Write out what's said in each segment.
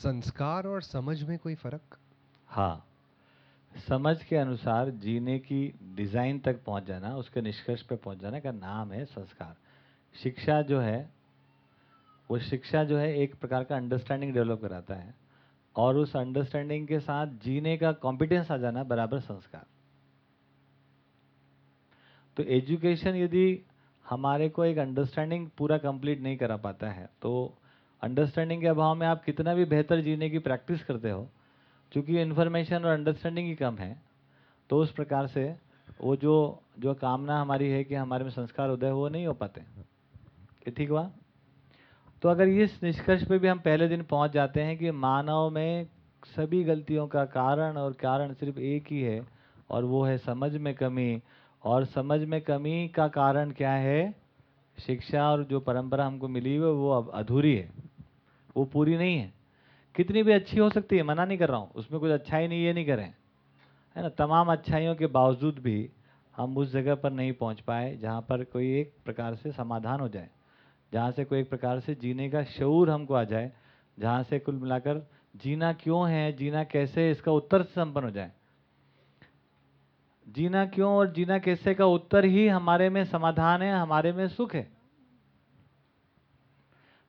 संस्कार और समझ में कोई फ़र्क? हाँ। समझ के अनुसार जीने की डिज़ाइन तक पहुँच जाना, उसके निष्कर्ष पे पहुँच जाना का नाम है संस्कार। शिक्षा जो है, वो शिक्षा जो है एक प्रकार का अंडरस्टैंडिंग डेवलप कराता है। और उस अंडरस्टैंडिंग के साथ जीने का कॉम्पिटेंस आ जाना बराबर संस्कार। तो एजुकेशन यदि हमारे को एक अंडरस्टैंडिंग पूरा कंप्लीट नहीं करा पाता है तो अंडरस्टैंडिंग के अभाव में आप कितना भी बेहतर जीने की प्रैक्टिस करते हो क्योंकि इन्फॉर्मेशन और अंडरस्टैंडिंग ही कम है तो उस प्रकार से वो जो जो कामना हमारी है कि हमारे में संस्कार उदय वो नहीं हो पाते। ठीक हुआ? तो अगर इस निष्कर्ष पे भी हम पहले दिन पहुँच जाते हैं कि मानव में सभी गलतियों का कारण और कारण सिर्फ़ एक ही है, और वो है समझ में कमी, और समझ में कमी का कारण क्या है? शिक्षा, और जो परंपरा हमको मिली हुई है, वो अब अधूरी है। वो पूरी नहीं है। कितनी भी अच्छी हो सकती है, मना नहीं कर रहा हूँ। उसमें कुछ अच्छाई नहीं, ये नहीं करें। है ना? तमाम अच्छाइयों के बावजूद भी हम उस जगह पर नहीं पहुँच पाए जहाँ पर कोई एक प्रकार से समाधान हो जाए। जहाँ से कोई एक प्रकार से जीने का शूर हमको आ जाए। जहाँ से कुल मिलाकर जीना क्यों है, जीना कैसे इसका उत्तर से संपन्न हो जाए। जीना क्यों और जीना कैसे का उत्तर ही हमारे में समाधान है, हमारे में सुख है।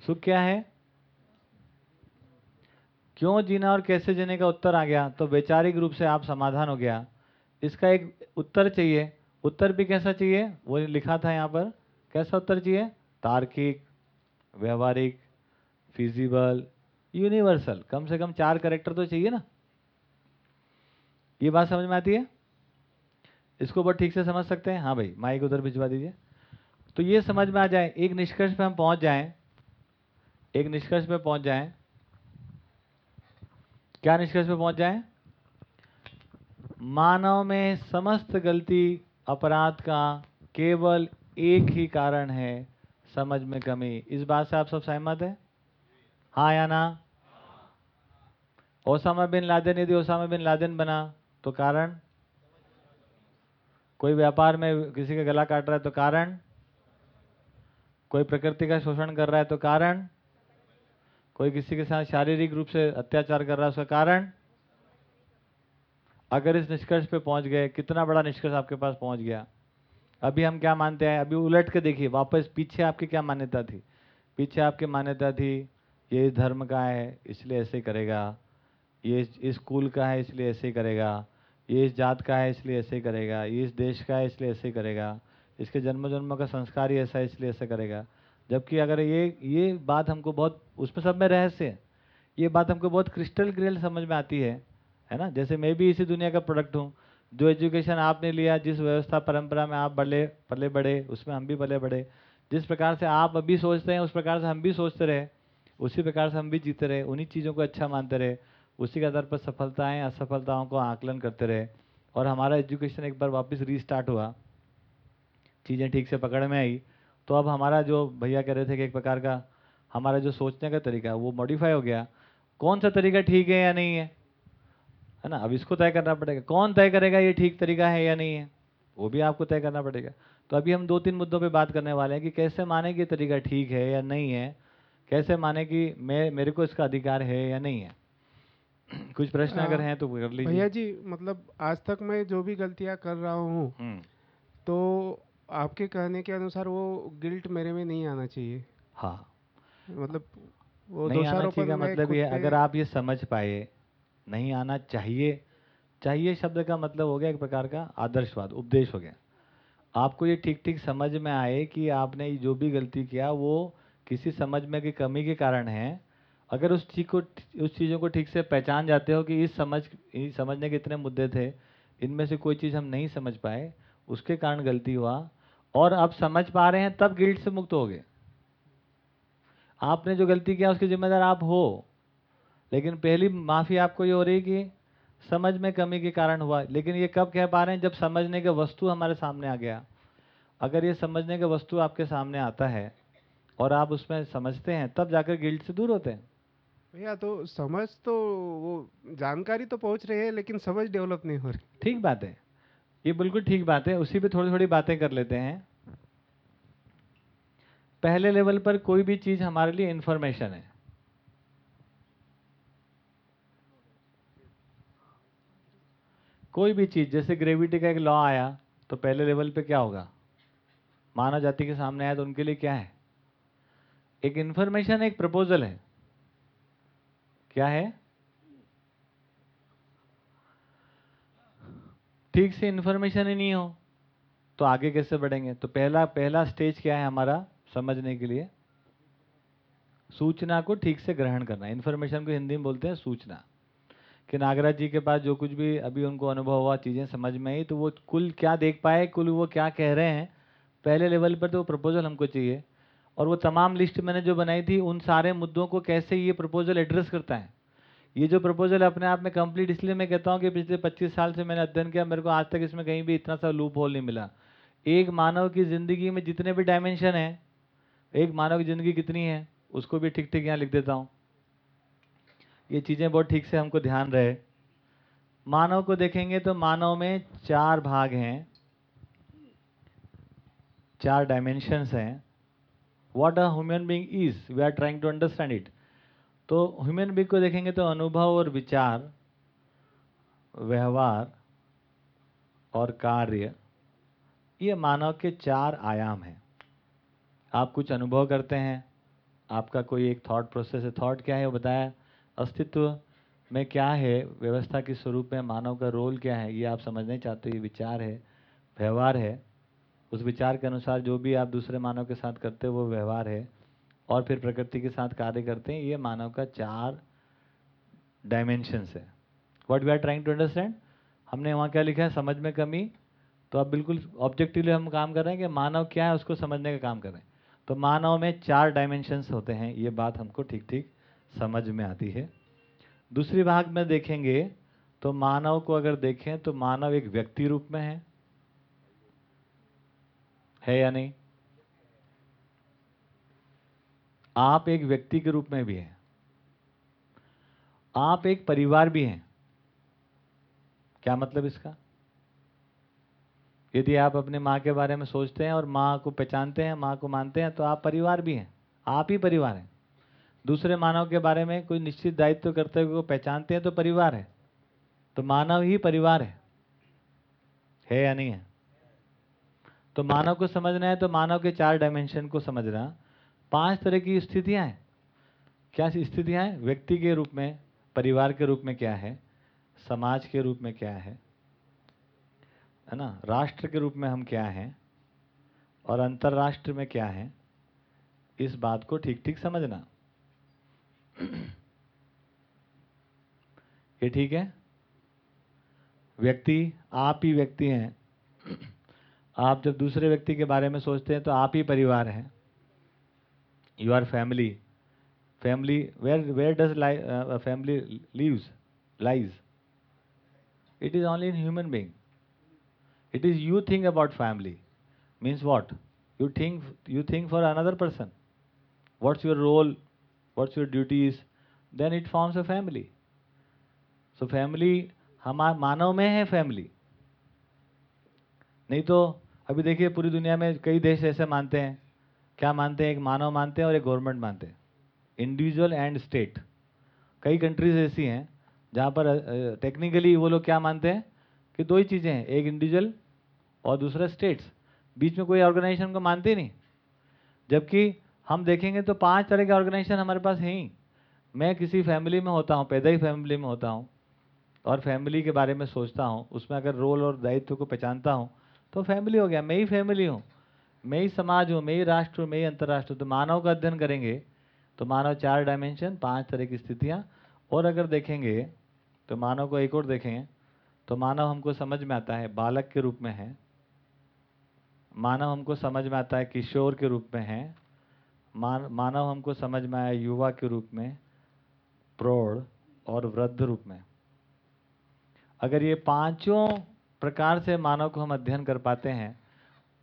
सुख क्या है? क्यों जीना और कैसे जीने का उत्तर आ गया? तो वैचारिक रूप से आप समाधान हो गया। इसका एक उत्तर चाहिए। उत्तर भी कैसा चाहिए? वो लिखा था यहाँ पर। कैसा उत्तर चाहिए? तार्किक, व्यवहारिक फिजिबल यूनिवर्सल कम से कम चार करेक्टर तो चाहिए ना। ये बात समझ में आती है? इसको बहुत ठीक से समझ सकते हैं? हाँ भाई माइक उधर भिजवा दीजिए। तो ये समझ में आ जाए। एक निष्कर्ष पे हम पहुँच जाएँ। एक निष्कर्ष पे पहुँच जाएँ। क्या निष्कर्ष पे पहुँच जाए? मानव में समस्त गलती, अपराध का केवल एक ही कारण है समझ में कमी। इस बात से आप सब सहमत है? हाँ या ना? ओसामा बिन लादेन, यदि ओसामा बिन लादेन बना तो कारण? कोई व्यापार में किसी का गला काट रहा है तो कारण? कोई प्रकृति का शोषण कर रहा है तो कारण? कोई किसी के साथ शारीरिक रूप से अत्याचार कर रहा है उसका कारण? अगर इस निष्कर्ष पे पहुँच गए, कितना बड़ा निष्कर्ष आपके पास पहुँच गया? अभी हम क्या मानते हैं? अभी उलट के देखिए, वापस पीछे आपकी क्या मान्यता थी? पीछे आपकी मान्यता थी, ये इस धर्म का है, इसलिए ऐसे करेगा। ये इस स्कूल का है, इसलिए ऐसे करेगा। ये इस जात का है, इसलिए ऐसे करेगा। ये इस देश का है, इसलिए ऐसे करेगा। इसके जन्म जन्मों का संस्कार ही ऐसा है, इसलिए ऐसा करेगा। जबकि अगर ये ये बात हमको बहुत, उसमें सब में रहस्य है। ये बात हमको बहुत क्रिस्टल क्लियर समझ में आती है है ना? जैसे मैं भी इसी दुनिया का प्रोडक्ट हूँ, जो एजुकेशन आपने लिया, जिस व्यवस्था, परंपरा में आप बड़े, पले बड़े, उसमें हम भी पले बड़े। जिस प्रकार से आप अभी सोचते हैं, उस प्रकार से हम भी सोचते रहे। उसी प्रकार से हम भी जीते रहे। उन्हीं चीज़ों को अच्छा मानते रहे। उसी के आधार पर सफलताएँ, असफलताओं को आकलन करते रहे। और हमारा एजुकेशन एक बार वापस रीस्टार्ट हुआ। चीज़ें ठीक से पकड़ में आई। तो अब हमारा जो भैया कह रहे थे कि एक प्रकार का हमारा जो सोचने का तरीका वो मॉडिफाई हो गया। कौन सा तरीका ठीक है या नहीं है? है ना? अब इसको तय करना पड़ेगा। कौन तय करेगा ये ठीक तरीका है या नहीं है? वो भी आपको तय करना पड़ेगा। तो अभी हम दो तीन मुद्दों पे बात करने वाले हैं कि कैसे माने कि तरीका ठीक है या नहीं है? कैसे माने कि मैं मेरे को इसका अधिकार है या नहीं है? कुछ प्रश्न अगर हैं तो कर लीजिए। भैया जी मतलब आज तक मैं जो भी गलतियाँ कर रहा हूँ हम्म, तो आपके कहने के अनुसार वो गिल्ट मेरे में नहीं आना चाहिए। हाँ। मतलब वो नहीं आना चाहिए का मतलब ये अगर आप ये समझ पाए नहीं आना चाहिए। चाहिए शब्द का मतलब हो गया एक प्रकार का आदर्शवाद उपदेश हो गया। आपको ये ठीक ठीक समझ में आए कि आपने जो भी गलती किया वो किसी समझ में की कमी के कारण है। अगर उस चीज़ को उस चीज़ों को ठीक से पहचान जाते हो कि इस समझ समझने के इतने मुद्दे थे इनमें से कोई चीज़ हम नहीं समझ पाए उसके कारण गलती हुआ और आप समझ पा रहे हैं तब गिल्ट से मुक्त हो गए। आपने जो गलती किया उसके जिम्मेदार आप हो। लेकिन पहली माफ़ी आपको ये हो रही कि समझ में कमी के कारण हुआ। लेकिन ये कब कह पा रहे हैं? जब समझने का वस्तु हमारे सामने आ गया। अगर ये समझने का वस्तु आपके सामने आता है और आप उसमें समझते हैं तब जाकर गिल्ट से दूर होते हैं। भैया तो समझ तो वो जानकारी तो पहुँच रही है लेकिन समझ डेवलप नहीं हो रही। ठीक बात है। ये बिल्कुल ठीक बात है, उसी पे थोड़ी थोड़ी बातें कर लेते हैं। पहले लेवल पर कोई भी चीज़ हमारे लिए इन्फॉर्मेशन है। कोई भी चीज़, जैसे ग्रेविटी का एक लॉ आया तो पहले लेवल पे क्या होगा? मानव जाति के सामने आया तो उनके लिए क्या है? एक इंफॉर्मेशन एक प्रपोजल है। क्या है? ठीक से इन्फॉर्मेशन ही नहीं हो तो आगे कैसे बढ़ेंगे? तो पहला पहला स्टेज क्या है हमारा समझने के लिए? सूचना को ठीक से ग्रहण करना। इन्फॉर्मेशन को हिंदी में बोलते हैं सूचना। कि नागराज जी के पास जो कुछ भी अभी उनको अनुभव हुआ, चीज़ें समझ में आई तो वो कुल क्या देख पाए, कुल वो क्या कह रहे हैं, पहले लेवल पर तो वो प्रपोजल हमको चाहिए। और वो तमाम लिस्ट मैंने जो बनाई थी, उन सारे मुद्दों को कैसे ये प्रपोजल एड्रेस करता है? ये जो प्रपोजल अपने आप में कंप्लीट इसलिए मैं कहता हूँ कि पिछले 25 साल से मैंने अध्ययन किया, मेरे को आज तक इसमें कहीं भी इतना सा लूप होल नहीं मिला। एक मानव की ज़िंदगी में जितने भी डायमेंशन हैं, एक मानव की ज़िंदगी कितनी है, उसको भी ठीक ठीक यहाँ लिख देता हूँ। ये चीज़ें बहुत ठीक से हमको ध्यान रहे। मानव को देखेंगे तो मानव में चार भाग हैं। चार डायमेंशंस हैं। What a human being is we are trying to understand it तो ह्यूमन बीइंग को देखेंगे तो अनुभव और विचार, व्यवहार और कार्य, ये मानव के चार आयाम हैं। आप कुछ अनुभव करते हैं, आपका कोई एक थॉट प्रोसेस है थॉट क्या है वो बताया? अस्तित्व में क्या है? व्यवस्था के स्वरूप में मानव का रोल क्या है? ये आप समझना चाहते हो ये विचार है, व्यवहार है। उस विचार के अनुसार जो भी आप दूसरे मानव के साथ करते हो, वो व्यवहार है। और फिर प्रकृति के साथ कार्य करते हैं, ये मानव का चार डायमेंशंस है। What we are trying to understand हमने वहाँ क्या लिखा है? समझ में कमी। तो अब बिल्कुल ऑब्जेक्टिवली हम काम कर रहे हैं कि मानव क्या है, उसको समझने का काम कर रहे हैं। तो मानव में चार डायमेंशंस होते हैं, ये बात हमको ठीक ठीक समझ में आती है। दूसरी भाग में देखेंगे तो मानव को अगर देखें तो मानव एक व्यक्ति रूप में है। है या नहीं? आप एक व्यक्ति के रूप में भी हैं। आप एक परिवार भी हैं। क्या मतलब इसका? यदि आप अपने माँ के बारे में सोचते हैं और माँ को पहचानते हैं, माँ को मानते हैं तो आप परिवार भी हैं। आप ही परिवार हैं। दूसरे मानव के बारे में कोई निश्चित दायित्व करते हुए पहचानते हैं तो परिवार है। तो मानव ही परिवार है। है या नहीं है? तो मानव को समझना है तो मानव के चार डायमेंशन को समझना। पाँच तरह की स्थितियाँ हैं। क्या स्थितियाँ हैं? व्यक्ति के रूप में, परिवार के रूप में क्या है? समाज के रूप में क्या है? है ना? राष्ट्र के रूप में हम क्या हैं? और अंतर्राष्ट्र में क्या है? इस बात को ठीक ठीक समझना। ये ठीक है? व्यक्ति, आप ही व्यक्ति हैं। आप जब दूसरे व्यक्ति के बारे में सोचते हैं तो आप ही परिवार हैं। You are family family where where does family lives lies it is only in human being it is you think about family means what you think you think for another person what's your role what's your duties then it forms a family so family हमारा मानव में है family नहीं तो अभी देखिए पूरी दुनिया में कई देश ऐसे मानते हैं क्या मानते हैं, एक मानव मानते हैं और एक गवर्नमेंट मानते हैं? इंडिविजुअल एंड स्टेट कई कंट्रीज़ ऐसी हैं, जहाँ पर टेक्निकली वो लोग क्या मानते हैं कि दो ही चीज़ें हैं, एक इंडिविजुअल और दूसरा स्टेट्स बीच में कोई ऑर्गेनाइजेशन को मानते नहीं। जबकि हम देखेंगे तो पाँच तरह के ऑर्गेनाइजेशन हमारे पास हैं ही। मैं किसी फैमिली में होता हूँ, पैदा ही फैमिली में होता हूँ और फैमिली के बारे में सोचता हूँ, उसमें अगर रोल और दायित्व को पहचानता हूँ तो फैमिली हो गया, मैं ही फैमिली हूँ। मैं ही समाज हूँ, मैं ही राष्ट्र हूँ, मैं ही अंतर्राष्ट्र तो मानव का अध्ययन करेंगे तो मानव चार डायमेंशन पाँच तरह की स्थितियाँ। और अगर देखेंगे तो मानव को एक और देखें तो मानव हमको समझ में आता है, बालक के रूप में है। मानव हमको समझ में आता है, किशोर के रूप में है। मान, मानव हमको समझ में आया, युवा के रूप में, प्रौढ़ और वृद्ध रूप में। अगर ये पाँचों प्रकार से मानव को हम अध्ययन कर पाते हैं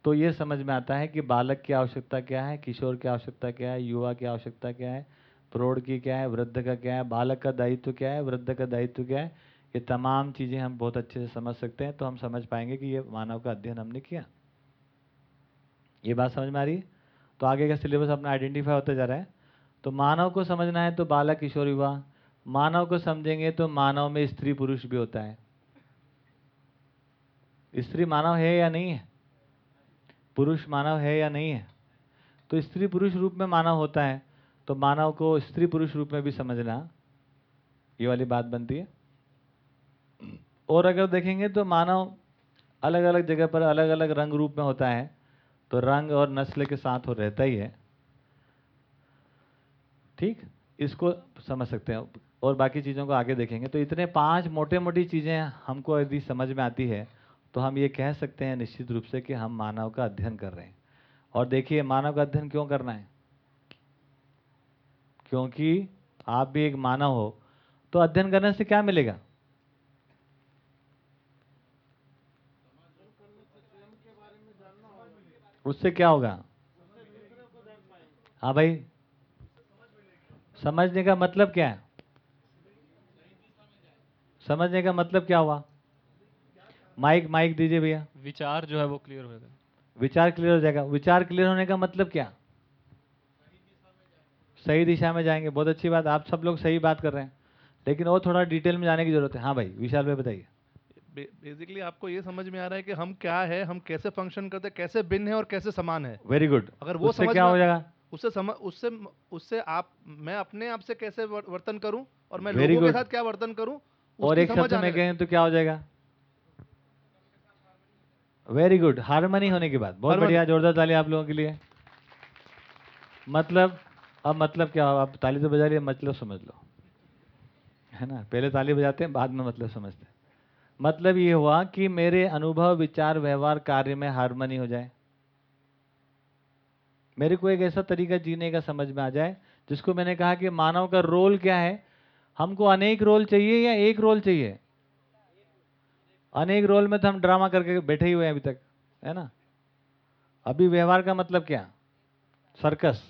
तो ये समझ में आता है कि बालक की आवश्यकता क्या है, किशोर की आवश्यकता क्या है, युवा की आवश्यकता क्या है, प्रौढ़ की क्या है, वृद्ध का क्या है, बालक का दायित्व क्या है, वृद्ध का दायित्व क्या है, ये तमाम चीज़ें हम बहुत अच्छे से समझ सकते हैं तो हम समझ पाएँगे कि ये मानव का अध्ययन हमने किया। ये बात समझ में आ रही है? तो आगे का सिलेबस अपना आइडेंटिफाई होता जा रहा है। तो मानव को समझना है तो बालक, किशोर, युवा, मानव को समझेंगे तो मानव में स्त्री पुरुष भी होता है। स्त्री मानव है या नहीं है? पुरुष मानव है या नहीं है? तो स्त्री पुरुष रूप में मानव होता है तो मानव को स्त्री पुरुष रूप में भी समझना ये वाली बात बनती है। और अगर देखेंगे तो मानव अलग अलग जगह पर अलग अलग रंग रूप में होता है तो रंग और नस्ल के साथ वो रहता ही है। ठीक? इसको समझ सकते हैं। और बाकी चीज़ों को आगे देखेंगे। तो इतने पाँच मोटे मोटी चीज़ें हमको यदि समझ में आती है तो हम ये कह सकते हैं निश्चित रूप से कि हम मानव का अध्ययन कर रहे हैं। और देखिए, मानव का अध्ययन क्यों करना है? क्योंकि आप भी एक मानव हो तो अध्ययन करने से क्या मिलेगा? उससे क्या होगा? हाँ भाई। समझने का मतलब क्या है? समझने का मतलब क्या हुआ? माइक माइक दीजिए भैया। विचार जो है वो क्लियर होगा विचार क्लियर हो जाएगा। विचार क्लियर होने का मतलब क्या? सही दिशा में जाएँगे। बहुत अच्छी बात। आप सब लोग सही बात कर रहे हैं। लेकिन और थोड़ा डिटेल में जाने की ज़रूरत है। हाँ भाई विशाल भाई बताइए। बेसिकली आपको ये समझ में आ रहा है कि हम क्या है हम कैसे फ़ंक्शन करते हैं कैसे भिन्न है और कैसे समान है। वेरी गुड अगर वो उससे समझ क्या हो जाएगा? उससे समझ उससे उससे आप मैं अपने आप से कैसे वर्तन करूँ और मैं Very लोगों के साथ क्या वर्तन करूँ और एक समझ शब्द में कहें तो क्या हो जाएगा? वेरी गुड हारमोनी होने की बात बहुत बढ़िया जोरदार ताली आप लोगों के लिए। मतलब अब मतलब क्या? आप ताली तो बजा रही मतलब समझ लो। है ना? पहले ताली बजाते हैं बाद में मतलब समझते हैं। मतलब ये हुआ कि मेरे अनुभव विचार व्यवहार कार्य में हारमोनी हो जाए। मेरे को एक ऐसा तरीका जीने का समझ में आ जाए जिसको मैंने कहा कि मानव का रोल क्या है? हमको अनेक रोल चाहिए या एक रोल चाहिए? अनेक रोल में तो हम ड्रामा करके बैठे ही हुए हैं अभी तक, है ना? अभी व्यवहार का मतलब क्या? सर्कस।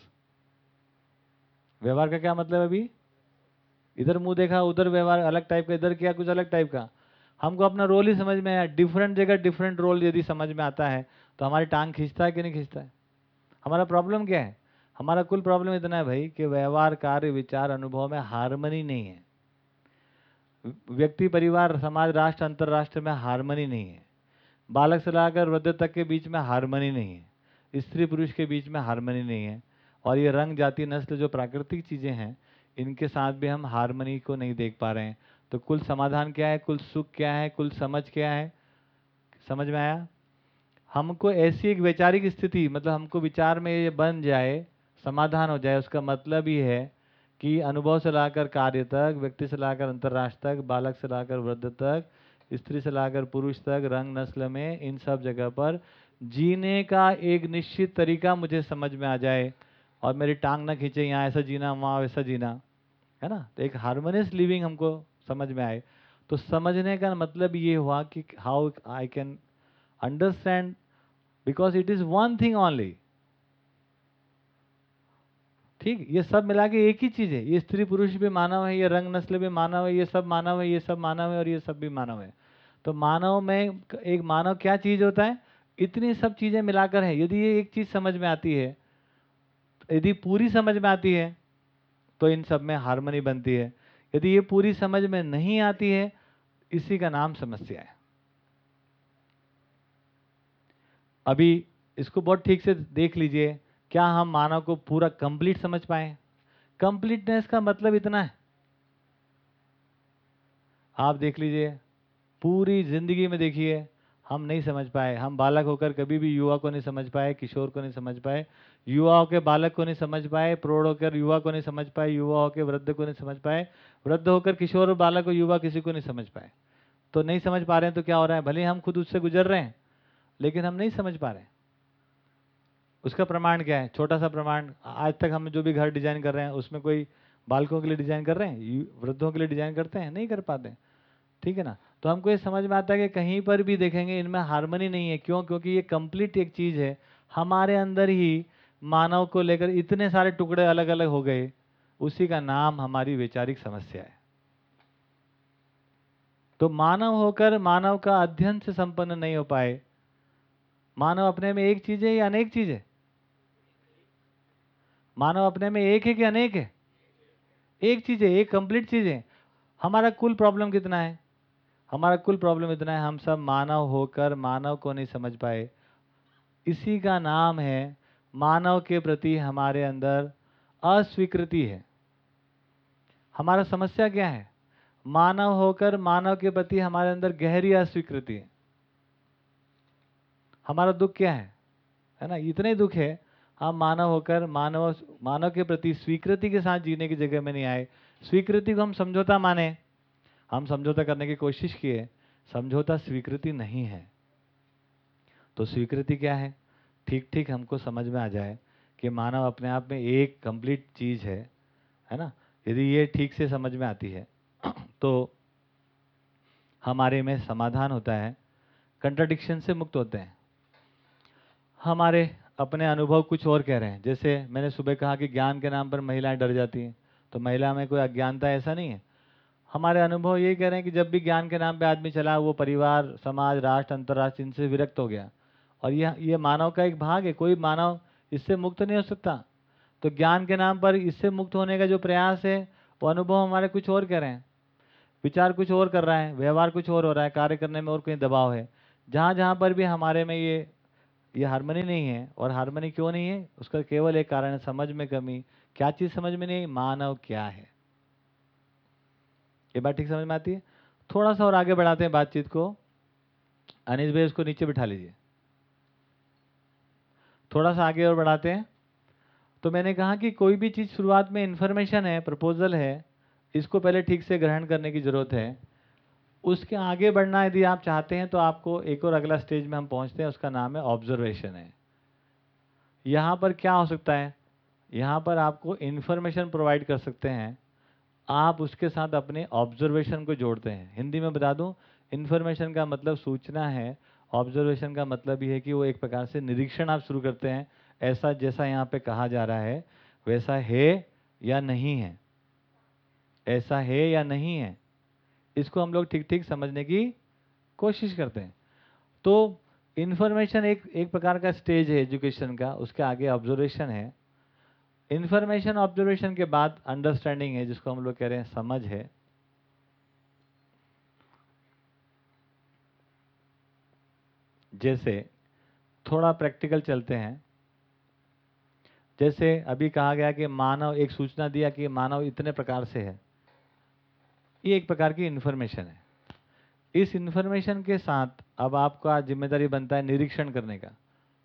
व्यवहार का क्या मतलब अभी? इधर मुँह देखा, उधर व्यवहार, अलग टाइप का, इधर किया, कुछ अलग टाइप का। हमको अपना रोल ही समझ में आया। डिफरेंट जगह डिफरेंट रोल यदि समझ में आता है तो हमारी टांग खींचता है कि नहीं खींचता है? हमारा प्रॉब्लम क्या है? हमारा कुल प्रॉब्लम इतना है भाई कि व्यवहार, कार्य, विचार, अनुभव में हारमोनी नहीं है। व्यक्ति, परिवार, समाज, राष्ट्र, अंतरराष्ट्र में हारमोनी नहीं है। बालक से लाकर वृद्ध तक के बीच में हारमोनी नहीं है। स्त्री पुरुष के बीच में हारमोनी नहीं है। और ये रंग, जाति, नस्ल जो प्राकृतिक चीज़ें हैं, इनके साथ भी हम हारमोनी को नहीं देख पा रहे हैं। तो कुल समाधान क्या है? कुल सुख क्या है? कुल समझ क्या है? समझ में आया? हमको ऐसी एक वैचारिक स्थिति मतलब हमको विचार में ये बन जाए, समाधान हो जाए, उसका मतलब ये है कि अनुभव से लाकर कार्य तक, व्यक्ति से लाकर अंतर्राष्ट्र तक, बालक से लाकर वृद्ध तक, स्त्री से लाकर पुरुष तक, रंग नस्ल में, इन सब जगह पर जीने का एक निश्चित तरीका मुझे समझ में आ जाए और मेरी टांग न खींचे, यहाँ ऐसा जीना, वहाँ वैसा जीना, है ना? तो एक हारमोनियस लिविंग हमको समझ में आए। तो समझने का मतलब ये हुआ कि how I can understand because it is one thing only ठीक, ये सब मिला के एक ही चीज़ है। ये स्त्री पुरुष भी मानव है, ये रंग नस्ल भी मानव है, ये सब मानव है, ये सब मानव है और ये सब भी मानव है। तो मानव में एक मानव क्या चीज़ होता है? इतनी सब चीज़ें मिलाकर है। यदि ये एक चीज़ समझ में आती है, यदि पूरी समझ में आती है तो इन सब में हारमोनी बनती है। यदि ये पूरी समझ में नहीं आती है, इसी का नाम समस्या है। अभी इसको बहुत ठीक से देख लीजिए। क्या हम मानव को पूरा कंप्लीट समझ पाए? कंप्लीटनेस का मतलब इतना है। आप देख लीजिए, पूरी ज़िंदगी में देखिए, हम नहीं समझ पाए। हम बालक होकर कभी भी युवा को नहीं समझ पाए, किशोर को नहीं समझ पाए। युवा होकर बालक को नहीं समझ पाए, प्रौढ़ होकर युवा को नहीं समझ पाए, युवा होकर वृद्ध को नहीं समझ पाए, वृद्ध होकर किशोर और बालक और युवा किसी को नहीं समझ पाए। तो नहीं समझ पा रहे हैं तो क्या हो रहा है? भले हम खुद उससे गुजर रहे हैं, लेकिन हम नहीं समझ पा रहे हैं। उसका प्रमाण क्या है? छोटा सा प्रमाण, आज तक हम जो भी घर डिज़ाइन कर रहे हैं, उसमें कोई बालकों के लिए डिज़ाइन कर रहे हैं? वृद्धों के लिए डिज़ाइन करते हैं? नहीं कर पाते। ठीक है ना? तो हमको ये समझ में आता है कि कहीं पर भी देखेंगे, इनमें हारमोनी नहीं है। क्यों? क्योंकि ये कंप्लीट एक चीज़ है। हमारे अंदर ही मानव को लेकर इतने सारे टुकड़े अलग अलग हो गए, उसी का नाम हमारी वैचारिक समस्या है। तो मानव होकर मानव का अध्ययन से संपन्न नहीं हो पाए। मानव अपने में एक चीज़ है या अनेक चीज़ है? मानव अपने में एक है कि अनेक है? एक चीज़ है एक कंप्लीट चीज़। है हमारा कुल प्रॉब्लम कितना है? हमारा कुल प्रॉब्लम इतना है, हम सब मानव होकर मानव को नहीं समझ पाए। इसी का नाम है, मानव के प्रति हमारे अंदर अस्वीकृति है। हमारा समस्या क्या है? मानव होकर मानव के प्रति हमारे अंदर गहरी अस्वीकृति है। हमारा दुख क्या है? है ना? इतने दुख है हम मानव होकर, मानव मानव के प्रति स्वीकृति के साथ जीने की जगह में नहीं आए। स्वीकृति को हम समझौता माने। हम समझौता करने की कोशिश किए। समझौता स्वीकृति नहीं है। तो स्वीकृति क्या है? ठीक ठीक हमको समझ में आ जाए कि मानव अपने आप में एक कंप्लीट चीज़ है है ना? यदि ये ठीक से समझ में आती है तो हमारे में समाधान होता है। कंट्राडिक्शन से मुक्त होते हैं। हमारे अपने अनुभव कुछ और कह रहे हैं। जैसे मैंने सुबह कहा कि ज्ञान के नाम पर महिलाएँ डर जाती हैं तो महिला में कोई अज्ञानता ऐसा नहीं है। हमारे अनुभव यही कह रहे हैं कि जब भी ज्ञान के नाम पे आदमी चला, वो परिवार, समाज, राष्ट्र अंतर्राष्ट्र इनसे विरक्त हो गया। और यह, ये मानव का एक भाग है, कोई मानव इससे मुक्त नहीं हो सकता। तो ज्ञान के नाम पर इससे मुक्त होने का जो प्रयास है, वो अनुभव हमारे कुछ और कह रहे हैं। विचार कुछ और कर रहा है, व्यवहार कुछ और हो रहा है, कार्य करने में और कहीं दबाव है। जहाँ जहाँ पर भी हमारे में ये ये हारमोनी नहीं है और हारमोनी क्यों नहीं है? उसका केवल एक कारण है, समझ में कमी। क्या चीज़ समझ में नहीं? मानव क्या है? ये बात ठीक समझ में आती है? थोड़ा सा और आगे बढ़ाते हैं बातचीत को। अनिश भाई, उसको नीचे बिठा लीजिए। थोड़ा सा आगे और बढ़ाते हैं। तो मैंने कहा कि कोई भी चीज़ शुरुआत में इंफॉर्मेशन है प्रपोजल है, इसको पहले ठीक से ग्रहण करने की ज़रूरत है। उसके आगे बढ़ना यदि आप चाहते हैं तो आपको एक और अगला स्टेज में हम पहुँचते हैं, उसका नाम है ऑब्जर्वेशन है। यहाँ पर क्या हो सकता है? यहाँ पर आपको इन्फॉर्मेशन प्रोवाइड कर सकते हैं। आप उसके साथ अपने ऑब्जर्वेशन को जोड़ते हैं। हिंदी में बता दूँ इन्फॉर्मेशन का मतलब सूचना है। ऑब्जर्वेशन का मतलब ये है कि वो एक प्रकार से निरीक्षण आप शुरू करते हैं। ऐसा जैसा यहाँ पे कहा जा रहा है, वैसा है या नहीं है। ऐसा है या नहीं है। इसको हम लोग ठीक ठीक समझने की कोशिश करते हैं। तो इन्फॉर्मेशन एक एक प्रकार का स्टेज है एजुकेशन का, उसके आगे ऑब्जर्वेशन है। इन्फॉर्मेशन ऑब्जर्वेशन के बाद अंडरस्टैंडिंग है, जिसको हम लोग कह रहे हैं समझ है। जैसे, थोड़ा प्रैक्टिकल चलते हैं। जैसे, अभी कहा गया कि मानव, एक सूचना दिया कि मानव इतने प्रकार से है। ये एक प्रकार की इन्फॉर्मेशन है। इस इन्फॉर्मेशन के साथ अब आपका ज़िम्मेदारी बनता है निरीक्षण करने का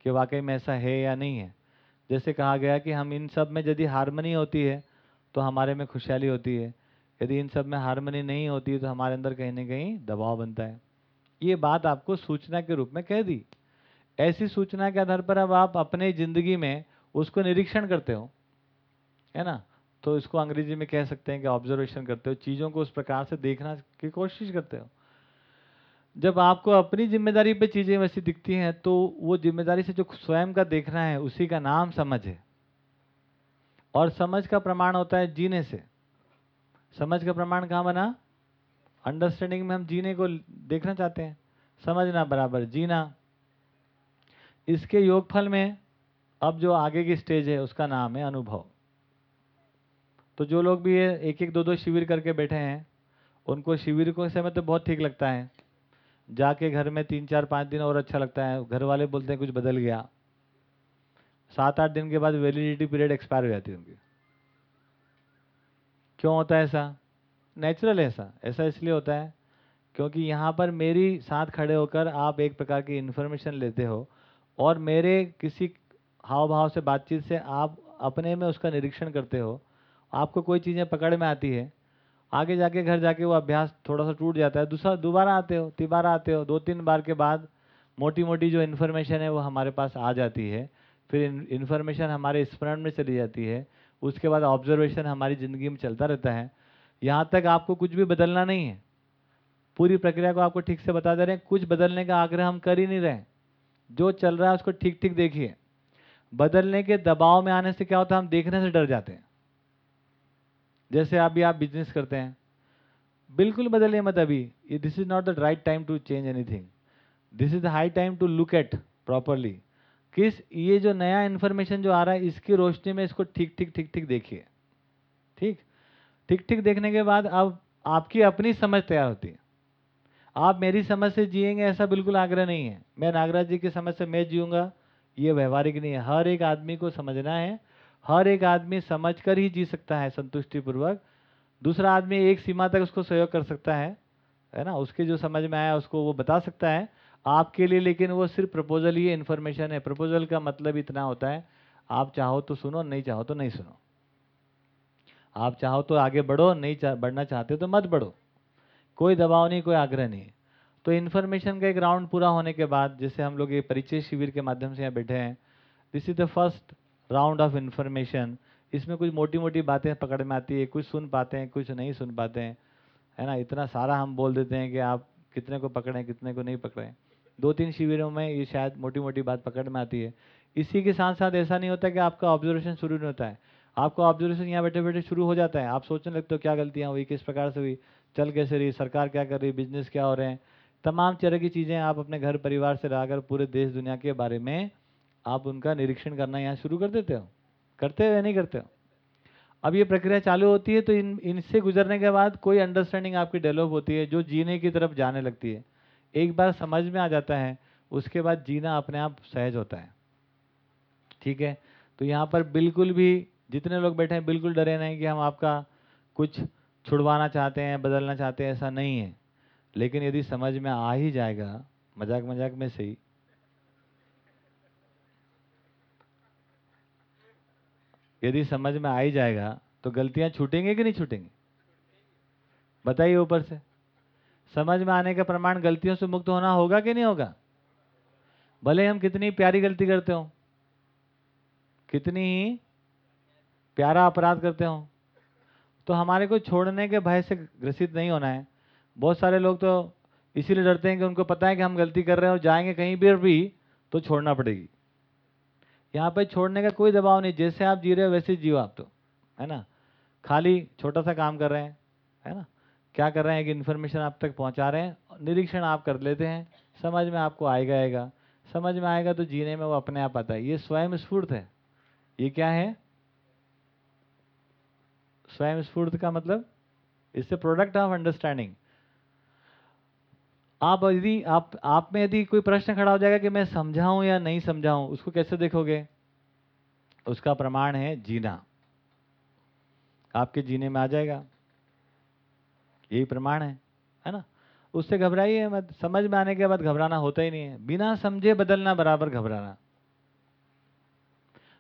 कि वाकई में ऐसा है या नहीं है। जैसे कहा गया कि हम इन सब में यदि हारमनी होती है तो हमारे में खुशहाली होती है। यदि इन सब में हारमनी नहीं होती है तो हमारे अंदर कहीं ना कहीं दबाव बनता है। ये बात आपको सूचना के रूप में कह दी। ऐसी सूचना के आधार पर अब आप अपने ज़िंदगी में उसको निरीक्षण करते हो, है ना? तो इसको अंग्रेज़ी में कह सकते हैं कि ऑब्जर्वेशन करते हो, चीज़ों को उस प्रकार से देखना की कोशिश करते हो। जब आपको अपनी ज़िम्मेदारी पे चीज़ें वैसी दिखती हैं तो वो ज़िम्मेदारी से जो स्वयं का देखना है, उसी का नाम समझ है। और समझ का प्रमाण होता है जीने से। समझ का प्रमाण कहाँ बना? अंडरस्टैंडिंग में हम जीने को देखना चाहते हैं। समझना बराबर, जीना। इसके योगफल में अब जो आगे की स्टेज है, उसका नाम है अनुभव। तो जो लोग भी ये एक एक दो दो शिविर करके बैठे हैं, उनको शिविर को समय तो बहुत ठीक लगता है। जाके घर में तीन चार पाँच दिन और अच्छा लगता है। घर वाले बोलते हैं, कुछ बदल गया। सात आठ दिन के बाद वैलिडिटी पीरियड एक्सपायर हो जाती है उनकी। क्यों होता है ऐसा? नेचुरल है ऐसा। ऐसा इसलिए होता है क्योंकि यहाँ पर मेरी साथ खड़े होकर आप एक प्रकार की इन्फॉर्मेशन लेते हो और मेरे किसी हाव भाव से, बातचीत से आप अपने में उसका निरीक्षण करते हो। आपको कोई चीज़ें पकड़ में आती है, आगे जाके घर जाके वो अभ्यास थोड़ा सा टूट जाता है, दूसरा, दोबारा आते हो, तिबारा आते हो, दो तीन बार के बाद मोटी मोटी जो इन्फॉर्मेशन है वो हमारे पास आ जाती है, फिर इन्फॉर्मेशन हमारे स्मरण में चली जाती है, उसके बाद ऑब्जर्वेशन हमारी ज़िंदगी में चलता रहता है। यहाँ तक आपको कुछ भी बदलना नहीं है। पूरी प्रक्रिया को आपको ठीक से बता दे रहे हैं, कुछ बदलने का आग्रह हम कर ही नहीं रहे जो चल रहा है उसको ठीक ठीक देखिए। बदलने के दबाव में आने से क्या होता है, हम देखने से डर जाते हैं। जैसे अभी आप बिज़नेस करते हैं, बिल्कुल बदलिए मत अभी। ये this is not the right time to change anything this is the high time to look at properly किस, ये जो नया इन्फॉर्मेशन जो आ रहा है, इसकी रोशनी में इसको ठीक ठीक ठीक ठीक देखिए। ठीक? ठीक ठीक देखने के बाद अब आपकी अपनी समझ तैयार होती है। आप मेरी समझ से जिएँगे ऐसा बिल्कुल आग्रह नहीं है। मैं नागराज जी की समझ से मैं जीऊँगा। ये व्यवहारिक नहीं है। हर एक आदमी को समझना है। हर एक आदमी समझ कर ही जी सकता है संतुष्टिपूर्वक। दूसरा आदमी एक सीमा तक उसको सहयोग कर सकता है है ना? उसके जो समझ में आया उसको वो बता सकता है। आपके लिए लेकिन वो सिर्फ़ प्रपोजल ही इन्फॉर्मेशन है। प्रपोजल का मतलब इतना होता है आप चाहो तो सुनो नहीं चाहो तो नहीं सुनो। आप चाहो तो आगे बढ़ो नहीं चा, बढ़ना चाहते तो मत बढ़ो। कोई दबाव नहीं कोई आग्रह नहीं। तो इन्फॉर्मेशन का एक राउंड पूरा होने के बाद जैसे हम लोग ये परिचय शिविर के माध्यम से यहाँ बैठे हैं this is the first round of information इसमें कुछ मोटी मोटी बातें पकड़ में आती है, कुछ सुन पाते हैं, कुछ नहीं सुन पाते हैं। है ना? इतना सारा हम बोल देते हैं कि आप कितने को पकड़ें, कितने को नहीं पकड़ें। दो तीन शिविरों में ये शायद मोटी मोटी बात पकड़ में आती है। इसी के साथ साथ ऐसा नहीं होता कि आपका ऑब्जर्वेशन शुरू नहीं होता है। आपका ऑब्जर्वेशन यहाँ बैठे बैठे शुरू हो जाता है। आप सोचने लगते हो क्या गलतियाँ हुई, किस प्रकार से हुई, चल कैसे रही, सरकार क्या कर रही बिज़नेस क्या हो रहे हैं? तमाम तरह की चीज़ें आप अपने घर परिवार से रहकर पूरे देश दुनिया के बारे में आप उनका निरीक्षण करना यहाँ शुरू कर देते हो? करते हो या नहीं करते हो? अब ये प्रक्रिया चालू होती है तो इन, इनसे गुजरने के बाद कोई अंडरस्टैंडिंग आपकी डेवलप होती है, जो जीने की तरफ़ जाने लगती है। एक बार समझ में आ जाता है, उसके बाद जीना अपने आप सहज होता है। ठीक है? तो यहाँ पर बिल्कुल भी जितने लोग बैठे हैं, बिल्कुल डरे नहीं कि हम आपका कुछ छुड़वाना चाहते हैं, बदलना चाहते हैं, ऐसा नहीं है। लेकिन यदि समझ में आ ही जाएगा मज़ाक मज़ाक में सही यदि समझ में आ ही जाएगा तो गलतियाँ छूटेंगे कि नहीं छूटेंगी? बताइए ऊपर से। समझ में आने का प्रमाण गलतियों से मुक्त होना होगा कि नहीं होगा? भले हम कितनी प्यारी गलती करते हो, कितनी ही प्यारा अपराध करते हो तो हमारे को छोड़ने के भय से ग्रसित नहीं होना है। बहुत सारे लोग तो इसीलिए डरते हैं कि उनको पता है कि हम गलती कर रहे हैं और जाएँगे कहीं भी भी तो छोड़ना पड़ेगी। यहाँ पे छोड़ने का कोई दबाव नहीं, जैसे आप जी रहे हो वैसे जियो आप तो है ना? खाली छोटा सा काम कर रहे हैं, है ना? क्या कर रहे हैं? कि इन्फॉर्मेशन आप तक पहुँचा रहे हैं, निरीक्षण आप कर लेते हैं, समझ में आपको आएगा आएगा। समझ में आएगा तो जीने में वो अपने आप आता है। ये स्वयं स्फूर्त है। ये क्या है? स्वयं स्फूर्त का मतलब? इससे प्रोडक्ट ऑफ़ अंडरस्टैंडिंग आप यदि, आप आप में यदि कोई प्रश्न खड़ा हो जाएगा कि मैं समझाऊं या नहीं समझाऊं, उसको कैसे देखोगे? उसका प्रमाण है जीना। आपके जीने में आ जाएगा। यही प्रमाण है है ना? उससे घबराइए मत। समझ में आने के बाद घबराना होता ही नहीं है। बिना समझे बदलना, बराबर घबराना।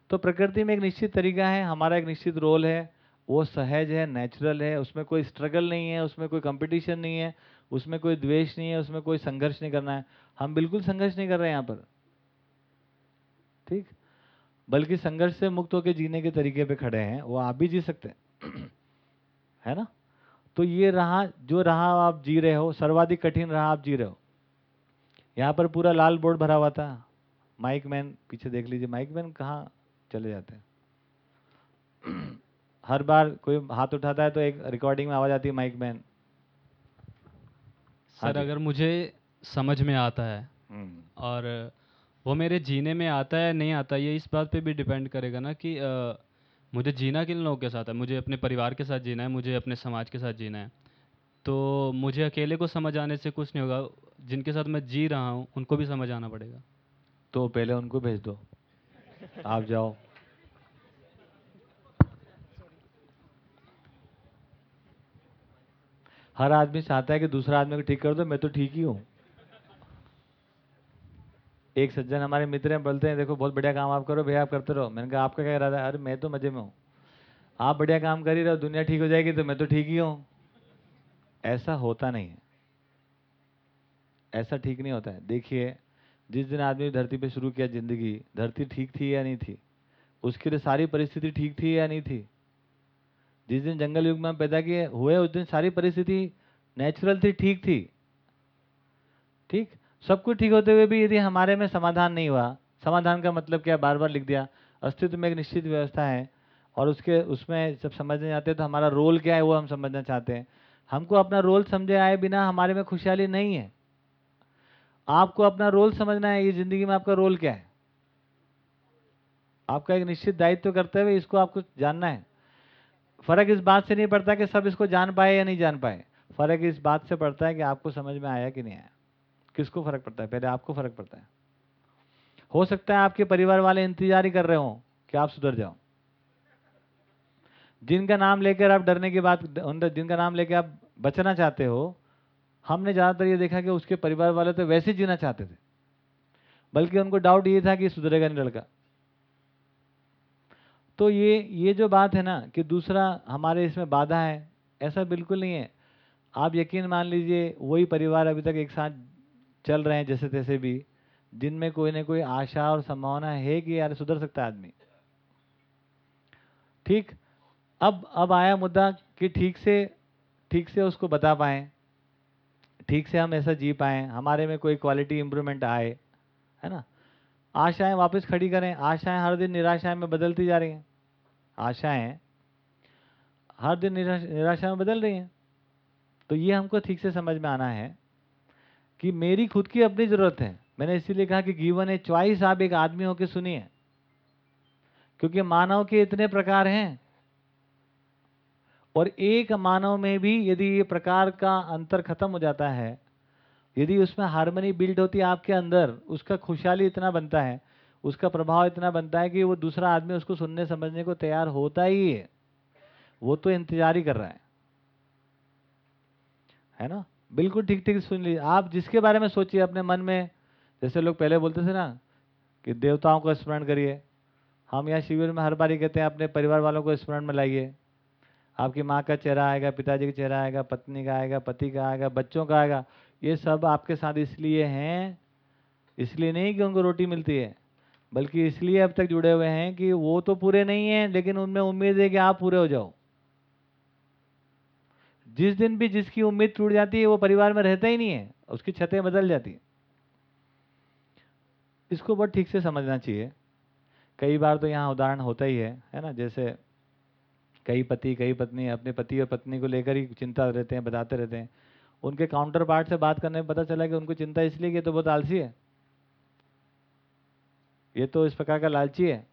तो प्रकृति में एक निश्चित तरीका है, हमारा एक निश्चित रोल है। वो सहज है, नेचुरल है, उसमें कोई स्ट्रगल नहीं है, उसमें कोई कंपटीशन नहीं है। उसमें कोई द्वेष नहीं है, उसमें कोई संघर्ष नहीं करना है। हम बिल्कुल संघर्ष नहीं कर रहे हैं यहाँ पर। ठीक? बल्कि संघर्ष से मुक्त होकर जीने के तरीके पे खड़े हैं, वो आप भी जी सकते हैं। है ना? तो ये रहा, जो रहा आप जी रहे हो, सर्वाधिक कठिन रहा आप जी रहे हो। यहाँ पर पूरा लाल बोर्ड भरा हुआ था। माइक मैन, पीछे देख लीजिए, माइक मैन कहाँ चले जाते हैं? हर बार कोई हाथ उठाता है तो एक रिकॉर्डिंग में आवाज़ आती है, माइक मैन। सर अगर मुझे समझ में आता है और वो मेरे जीने में आता है नहीं आता ये इस बात पे भी डिपेंड करेगा ना कि अ, मुझे जीना किन लोगों के साथ है? मुझे अपने परिवार के साथ जीना है? मुझे अपने समाज के साथ जीना है? तो मुझे अकेले को समझ आने से कुछ नहीं होगा। जिनके साथ मैं जी रहा हूँ उनको भी समझ आना पड़ेगा। तो पहले उनको भेज दो। आप जाओ। हर आदमी चाहता है कि दूसरा आदमी को ठीक कर दो, मैं तो ठीक ही हूँ। एक सज्जन हमारे मित्र हैं, बोलते हैं, देखो, बहुत बढ़िया काम आप करो, भैया, आप करते रहो। मैंने कहा, आपका क्या इरादा है? अरे, मैं तो मज़े में हूँ। आप बढ़िया काम कर ही रहो दुनिया ठीक हो जाएगी तो मैं तो ठीक ही हूँ। ऐसा होता नहीं है। ऐसा ठीक नहीं होता है। देखिए, जिस दिन आदमी धरती पे शुरू किया ज़िंदगी, धरती ठीक थी या नहीं थी? उसके लिए सारी परिस्थिति ठीक थी या नहीं थी? जिस दिन जंगल युग में हम पैदा किए, हुए उस दिन सारी परिस्थिति नेचुरल थी, ठीक थी। ठीक? सब कुछ ठीक होते हुए भी यदि हमारे में समाधान नहीं हुआ, समाधान का मतलब क्या? बार बार लिख दिया। अस्तित्व में एक निश्चित व्यवस्था है और उसके, उसमें जब समझने जाते हैं तो हमारा रोल क्या है वो हम समझना चाहते हैं। हमको अपना रोल समझे आए बिना हमारे में खुशहाली नहीं है। आपको अपना रोल समझना है, ये ज़िंदगी में आपका रोल क्या है? आपका एक निश्चित दायित्व करते हुए इसको आपको जानना है। फ़र्क इस बात से नहीं पड़ता कि सब इसको जान पाए या नहीं जान पाए। फ़र्क इस बात से पड़ता है कि आपको समझ में आया कि नहीं आया। किसको फ़र्क पड़ता है? पहले आपको फ़र्क पड़ता है। हो सकता है आपके परिवार वाले इंतज़ार ही कर रहे हो कि आप सुधर जाओ। जिनका नाम लेकर आप डरने की बात जिनका नाम लेकर आप बचना चाहते हो, हमने ज़्यादातर ये देखा कि उसके परिवार वाले तो वैसे जीना चाहते थे। बल्कि उनको डाउट ये था कि सुधरेगा नहीं लड़का तो ये ये जो बात है ना कि दूसरा हमारे इसमें बाधा है, ऐसा बिल्कुल नहीं है। आप यकीन मान लीजिए, वही परिवार अभी तक एक साथ चल रहे हैं जैसे तैसे भी, जिनमें कोई ना कोई आशा और संभावना है कि यार सुधर सकता है आदमी। ठीक? अब अब आया मुद्दा कि ठीक से ठीक से उसको बता पाएँ, ठीक से हम ऐसा जी पाएँ, हमारे में कोई क्वालिटी इम्प्रूवमेंट आए, है ना? आशाएँ वापस खड़ी करें। आशाएँ हर दिन निराशाएँ में बदलती जा रही हैं। आशाएँ हर दिन निराशा में बदल रही हैं। तो ये हमको ठीक से समझ में आना है कि मेरी खुद की अपनी ज़रूरत है। मैंने इसीलिए कहा कि गिवन ए चॉइस आप एक आदमी होकर सुनिए। क्योंकि मानव के इतने प्रकार हैं। और एक मानव में भी यदि ये प्रकार का अंतर खत्म हो जाता है यदि उसमें हारमोनी बिल्ड होती है आपके अंदर, उसका खुशहाली इतना बनता है, उसका प्रभाव इतना बनता है कि वो दूसरा आदमी उसको सुनने समझने को तैयार होता ही है। वो तो इंतज़ार ही कर रहा है। है ना? बिल्कुल ठीक ठीक सुन लीजिए आप जिसके बारे में सोचिए अपने मन में, जैसे लोग पहले बोलते थे ना कि देवताओं को स्मरण करिए। हम यहाँ शिविर में हर बार ही कहते हैं, अपने परिवार वालों को स्मरण में लाइए। आपकी माँ का चेहरा आएगा, पिताजी का चेहरा आएगा, पत्नी का आएगा, पति का आएगा, बच्चों का आएगा। ये सब आपके साथ इसलिए हैं, इसलिए नहीं कि उनको रोटी मिलती है, बल्कि इसलिए अब तक जुड़े हुए हैं कि वो तो पूरे नहीं हैं, लेकिन उनमें उम्मीद है कि आप पूरे हो जाओ। जिस दिन भी जिसकी उम्मीद टूट जाती है, वो परिवार में रहता ही नहीं है, उसकी छतें बदल जाती है। इसको बहुत ठीक से समझना चाहिए। कई बार तो यहाँ उदाहरण होता ही है है ना? जैसे कई पति, कई पत्नी अपने पति और पत्नी को लेकर ही चिंता रहते हैं, बताते रहते हैं। उनके काउंटर पार्ट से बात करने में पता चला कि उनको चिंता इसलिए कि तो बहुत आलसी है। ये तो इस प्रकार का लालची है।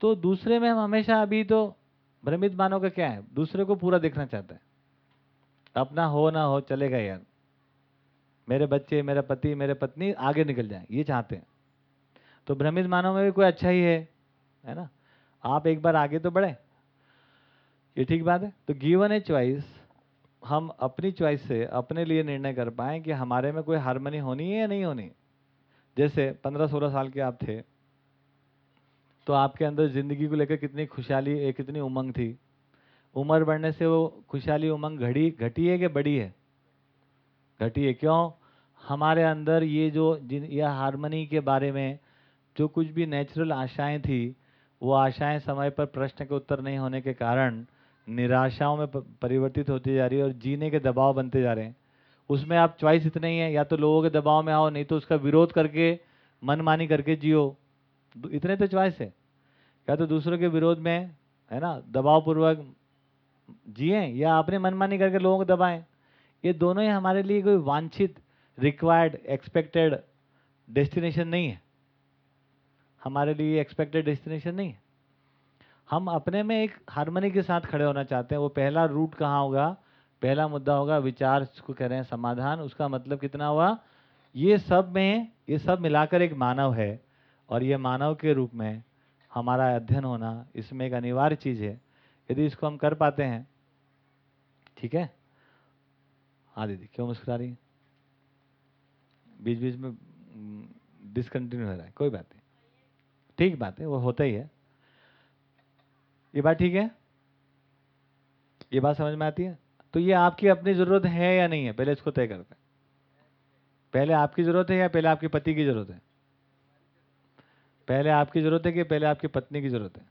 तो दूसरे में हम हमेशा अभी तो भ्रमित मानव का क्या है? दूसरे को पूरा देखना चाहते हैं। अपना हो ना हो चलेगा यार। मेरे बच्चे, मेरा पति, मेरे पत्नी आगे निकल जाए, ये चाहते हैं। तो भ्रमित मानव में भी कोई अच्छा ही है है ना? आप एक बार आगे तो बढ़े। ये ठीक बात है? तो गिवन ए चॉइस हम अपनी चॉइस से अपने लिए निर्णय कर पाए कि हमारे में कोई हारमोनी होनी है या नहीं होनी। जैसे पंद्रह सोलह साल के आप थे तो आपके अंदर ज़िंदगी को लेकर कितनी खुशहाली कितनी उमंग थी। उम्र बढ़ने से वो खुशहाली उमंग घड़ी, घटी है कि बड़ी है? घटी है। क्यों? हमारे अंदर ये जो जिन यह हारमोनी के बारे में जो कुछ भी नेचुरल आशाएँ थी, वो आशाएँ समय पर प्रश्न के उत्तर नहीं होने के कारण निराशाओं में परिवर्तित होती जा रही है और जीने के दबाव बनते जा रहे हैं। उसमें आप चॉइस इतने ही है, या तो लोगों के दबाव में आओ, नहीं तो उसका विरोध करके, मनमानी करके जियो। इतने तो चॉइस है। या तो दूसरों के विरोध में, है ना दबाव पूर्वक जिए, या अपने मनमानी करके लोगों को दबाएँ। ये दोनों ही हमारे लिए कोई वांछित रिक्वायर्ड एक्सपेक्टेड डेस्टिनेशन नहीं है। हमारे लिए एक्सपेक्टेड डेस्टिनेशन नहीं है। हम अपने में एक हारमोनी के साथ खड़े होना चाहते हैं। वो पहला रूट कहाँ होगा? पहला मुद्दा होगा विचार को कह रहे हैं समाधान। उसका मतलब कितना हुआ? ये सब में, ये सब मिलाकर एक मानव है और ये मानव के रूप में हमारा अध्ययन होना इसमें एक अनिवार्य चीज़ है। यदि इसको हम कर पाते हैं, ठीक है? हाँ दीदी, क्यों मुस्कुरा रही बीच बीच में डिसकंटिन्यू हो रहा है। कोई बात नहीं। ठीक बात है, वो होता ही है। ये बात ठीक है? ये बात समझ में आती है? तो ये आपकी अपनी ज़रूरत है या नहीं है? पहले इसको तय करते हैं पहले आपकी ज़रूरत है या पहले आपके पति की ज़रूरत है? पहले आपकी ज़रूरत है कि पहले आपकी पत्नी की ज़रूरत है?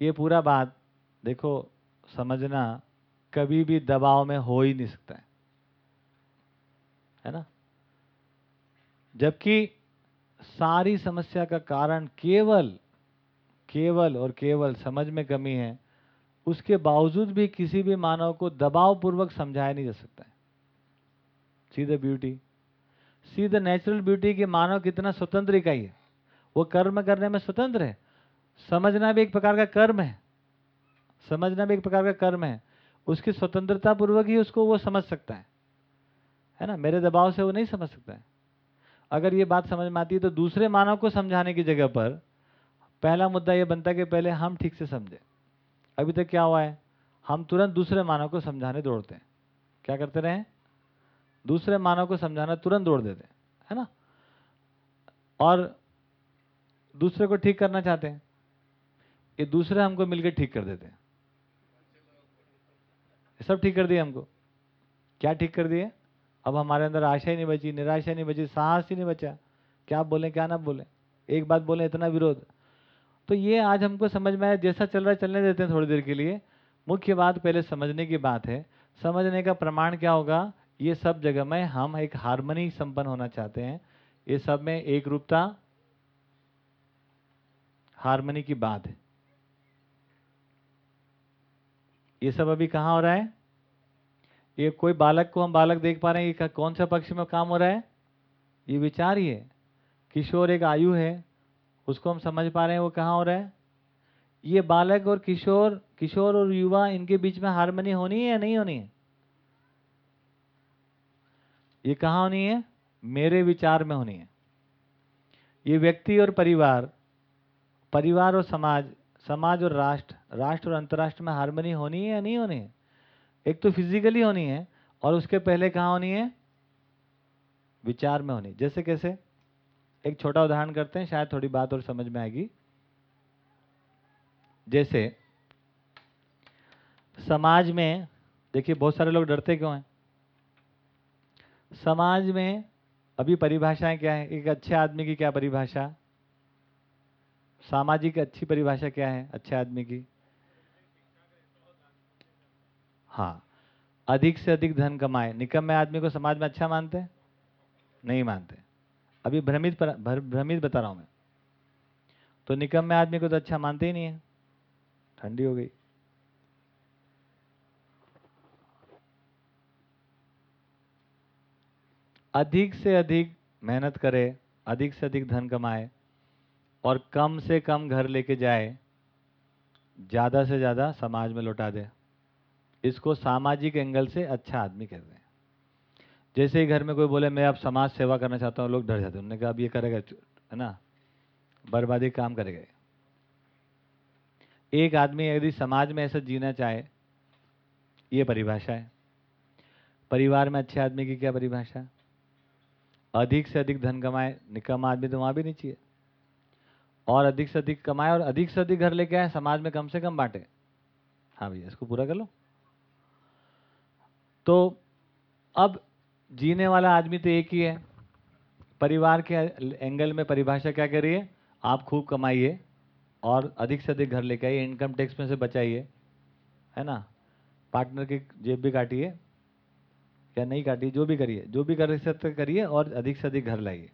ये पूरा बात, देखो, समझना कभी भी दबाव में हो ही नहीं सकता है। है ना? जबकि सारी समस्या का कारण केवल केवल और केवल समझ में कमी है, उसके बावजूद भी किसी भी मानव को दबाव पूर्वक समझाया नहीं जा सकता है। See the beauty see the natural beauty कि मानव कितना स्वतंत्र इकाई है। वो कर्म करने में स्वतंत्र है। समझना भी एक प्रकार का कर्म है। समझना भी एक प्रकार का कर्म है। उसकी स्वतंत्रता पूर्वक ही उसको वो समझ सकता है। है ना? मेरे दबाव से वो नहीं समझ सकता है। अगर ये बात समझ में आती है तो दूसरे मानव को समझाने की जगह पर पहला मुद्दा ये बनता है कि पहले हम ठीक से समझे। अभी तक क्या हुआ है? हम तुरंत दूसरे मानव को समझाने दौड़ते हैं। क्या करते रहे? दूसरे मानव को समझाना तुरंत दौड़ देते हैं, है ना? और दूसरे को ठीक करना चाहते हैं। ये दूसरे हमको मिलकर ठीक कर देते हैं। सब ठीक कर दिए हमको। क्या ठीक कर दिए? अब हमारे अंदर आशा ही नहीं बची, निराशा नहीं बची, साहस ही नहीं बचा। क्या बोले, क्या ना बोले? एक बात बोले, इतना विरोध। तो ये आज हमको समझ में आया, जैसा चल रहा है, चलने देते हैं थोड़ी देर के लिए। मुख्य बात पहले समझने की बात है। समझने का प्रमाण क्या होगा? ये सब जगह में हम एक हारमोनी संपन्न होना चाहते हैं। ये सब में एक रूपता हारमोनी की बात है। ये सब अभी कहाँ हो रहा है? ये कोई बालक को हम बालक देख पा रहे हैं, ये कौन सा पक्ष में काम हो रहा है? ये विचार ही है। किशोर एक आयु है। उसको हम समझ पा रहे हैं वो कहाँ हो रहा है? ये बालक और किशोर किशोर और युवा, इनके बीच में हारमोनी होनी है या नहीं होनी है? ये कहाँ होनी है? मेरे विचार में होनी है। ये व्यक्ति और परिवार परिवार और समाज समाज और राष्ट्र राष्ट्र और अंतर्राष्ट्र में हारमोनी होनी है या नहीं होनी है? एक तो फिजिकली होनी है और उसके पहले कहाँ होनी है? विचार में होनी जैसे कैसे? एक छोटा उदाहरण करते हैं, शायद थोड़ी बात और समझ में आएगी। जैसे, समाज में, देखिए बहुत सारे लोग डरते क्यों हैं? समाज में अभी परिभाषाएँ क्या है? एक अच्छे आदमी की क्या परिभाषा? सामाजिक अच्छी परिभाषा क्या है, अच्छे आदमी की? हाँ अधिक से अधिक धन कमाए। निकम्मे आदमी को समाज में अच्छा मानते नहीं मानते। अभी भ्रमित पर भ्रमित बता रहा हूँ मैं। तो निकम में आदमी को तो अच्छा मानते ही नहीं है। ठंडी हो गई। अधिक से अधिक मेहनत करे, अधिक से अधिक धन कमाए और कम से कम घर लेके जाए, ज़्यादा से ज़्यादा समाज में लौटा दे। इसको सामाजिक एंगल से अच्छा आदमी कहते हैं। जैसे ही घर में कोई बोले, मैं अब समाज सेवा करना चाहता हूँ, लोग डर जाते हैं। उन्होंने कहा, अब ये करेगा, है ना? बर्बादी काम करेगा एक आदमी यदि समाज में ऐसा जीना चाहे, ये परिभाषा है। परिवार में अच्छे आदमी की क्या परिभाषा? अधिक से अधिक धन कमाए, निकम आदमी तो वहाँ भी नहीं चाहिए। और अधिक से अधिक कमाए और अधिक से अधिक घर लेके आए, समाज में कम से कम बांटे। हाँ भैया, इसको पूरा कर लो। तो अब जीने वाला आदमी तो एक ही है। परिवार के एंगल में परिभाषा क्या करिए? आप खूब कमाइए और अधिक से अधिक घर लेके आइए। इनकम टैक्स में से बचाइए। है ना? पार्टनर की जेब भी काटिए या नहीं काटिए, जो भी करिए। जो भी कर सकते करिए और अधिक से अधिक घर लाइए।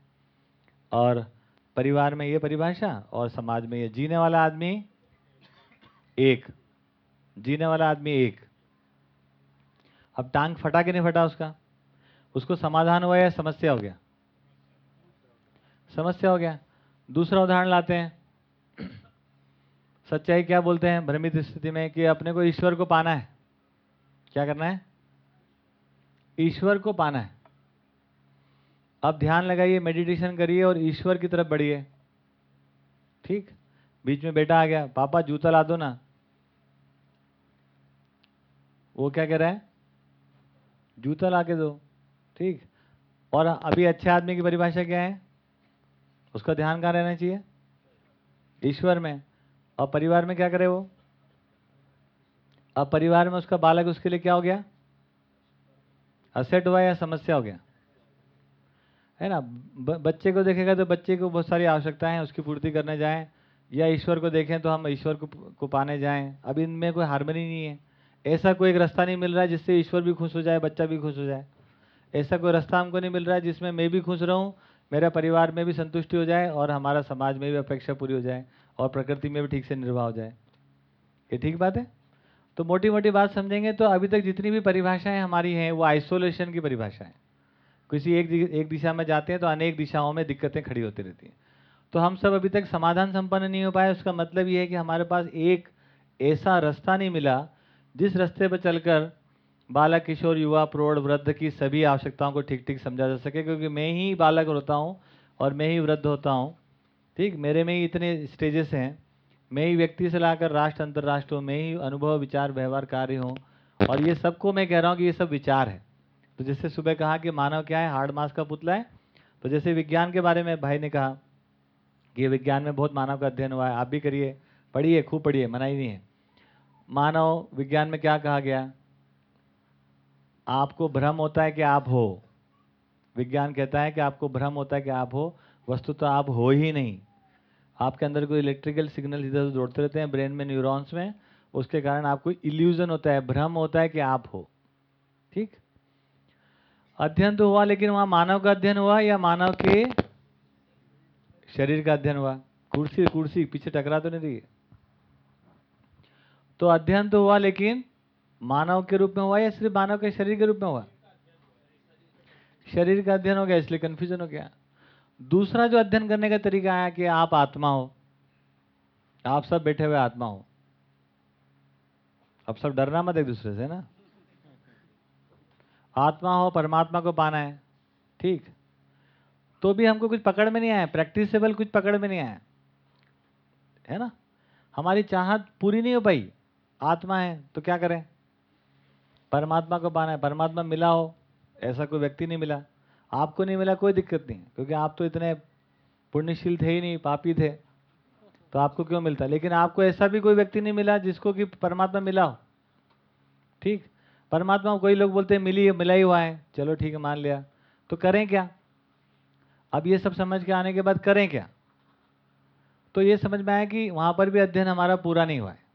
और परिवार में ये परिभाषा और समाज में ये। जीने वाला आदमी एक। जीने वाला आदमी एक। अब टांग फटा के नहीं फटा उसका? उसको समाधान हुआ या समस्या हो गया? समस्या हो गया। दूसरा उदाहरण लाते हैं। सच्चाई क्या बोलते हैं? भ्रमित स्थिति में कि अपने को ईश्वर को पाना है। क्या करना है? ईश्वर को पाना है। अब ध्यान लगाइए मेडिटेशन करिए और ईश्वर की तरफ़ बढ़िए। ठीक? बीच में बेटा आ गया। पापा, जूता ला दो ना। वो क्या कह रहा है? जूता ला के दो। ठीक। और अभी अच्छे आदमी की परिभाषा क्या है? उसका ध्यान कहाँ रहना चाहिए? ईश्वर में। और परिवार में क्या करे वो? अब परिवार में उसका बालक उसके लिए क्या हो गया? असेट हुआ या समस्या हो गया? है ना? बच्चे को देखेगा तो बच्चे को बहुत सारी आवश्यकताएँ हैं, उसकी पूर्ति करने जाएँ। या ईश्वर को देखें तो हम ईश्वर को को पाने जाएँ। अब इनमें कोई हारमोनी नहीं है। ऐसा कोई एक रास्ता नहीं मिल रहा है जिससे ईश्वर भी खुश हो जाए, बच्चा भी खुश हो जाए। ऐसा कोई रास्ता हमको नहीं मिल रहा है जिसमें मैं भी खुश रहूँ, मेरा परिवार में भी संतुष्टि हो जाए और हमारा समाज में भी अपेक्षा पूरी हो जाए और प्रकृति में भी ठीक से निर्वाह हो जाए। ये ठीक बात है? तो मोटी मोटी बात समझेंगे तो अभी तक जितनी भी परिभाषाएँ हमारी हैं, वो आइसोलेशन की परिभाषा है किसी एक एक दिशा में जाते हैं तो अनेक दिशाओं में दिक्कतें खड़ी होती रहती हैं। तो हम सब अभी तक समाधान संपन्न नहीं हो पाए, उसका मतलब ये है कि हमारे पास एक ऐसा रास्ता नहीं मिला जिस रास्ते पर चलकर बालक किशोर युवा प्रौढ़ वृद्ध की सभी आवश्यकताओं को ठीक ठीक समझा जा सके, क्योंकि मैं ही बालक होता हूँ और मैं ही वृद्ध होता हूँ। ठीक, मेरे में ही इतने स्टेजेस हैं। मैं ही व्यक्ति से लाकर राष्ट्र, अंतर्राष्ट्र हूँ मैं ही अनुभव, विचार, व्यवहार, कार्य हूँ और ये सबको मैं कह रहा हूँ कि ये सब विचार है। तो जैसे सुबह कहा कि मानव क्या है? हार्ड मास का पुतला है। तो जैसे विज्ञान के बारे में भाई ने कहा कि विज्ञान में बहुत मानव का अध्ययन हुआ है। आप भी करिए, पढ़िए, खूब पढ़िए मना ही नहीं है। मानव विज्ञान में क्या कहा गया? आपको भ्रम होता है कि आप हो। विज्ञान कहता है कि आपको भ्रम होता है कि आप हो। वस्तु तो आप हो ही नहीं। आपके अंदर कोई इलेक्ट्रिकल सिग्नल इधर उधर दौड़ते रहते हैं ब्रेन में न्यूरॉन्स में, उसके कारण आपको इल्यूजन होता है, भ्रम होता है कि आप हो। ठीक? अध्ययन तो हुआ, लेकिन वहाँ मानव का अध्ययन हुआ या मानव के शरीर का अध्ययन हुआ? कुर्सी कुर्सी, पीछे टकरा तो नहीं रही तो अध्ययन तो हुआ, लेकिन मानव के रूप में हुआ या सिर्फ़ मानव के शरीर के रूप में हुआ? शरीर का अध्ययन हो गया, इसलिए कंफ्यूजन हो गया। दूसरा जो अध्ययन करने का तरीका है कि आप आत्मा हो। आप सब बैठे हुए आत्मा हो। अब सब डरना मत एक दूसरे से ना। आत्मा हो, परमात्मा को पाना है, ठीक। तो भी हमको कुछ पकड़ में नहीं आया प्रैक्टिसेबल कुछ पकड़ में नहीं आया। है ना? हमारी चाहत पूरी नहीं हो पाई। आत्मा है तो क्या करें? परमात्मा को पाना है, परमात्मा मिला हो, ऐसा कोई व्यक्ति नहीं मिला। आपको नहीं मिला, कोई दिक्कत नहीं, क्योंकि आप तो इतने पुण्यशील थे ही नहीं, पापी थे तो आपको क्यों मिलता? लेकिन आपको ऐसा भी कोई व्यक्ति नहीं मिला जिसको कि परमात्मा मिला हो। ठीक? परमात्मा को कोई लोग बोलते हैं, मिली, मिला ही हुआ है, चलो ठीक है, मान लिया। तो करें क्या? अब ये सब समझ के आने के बाद करें क्या? तो ये समझ में आया कि वहाँ पर भी अध्ययन हमारा पूरा नहीं हुआ है।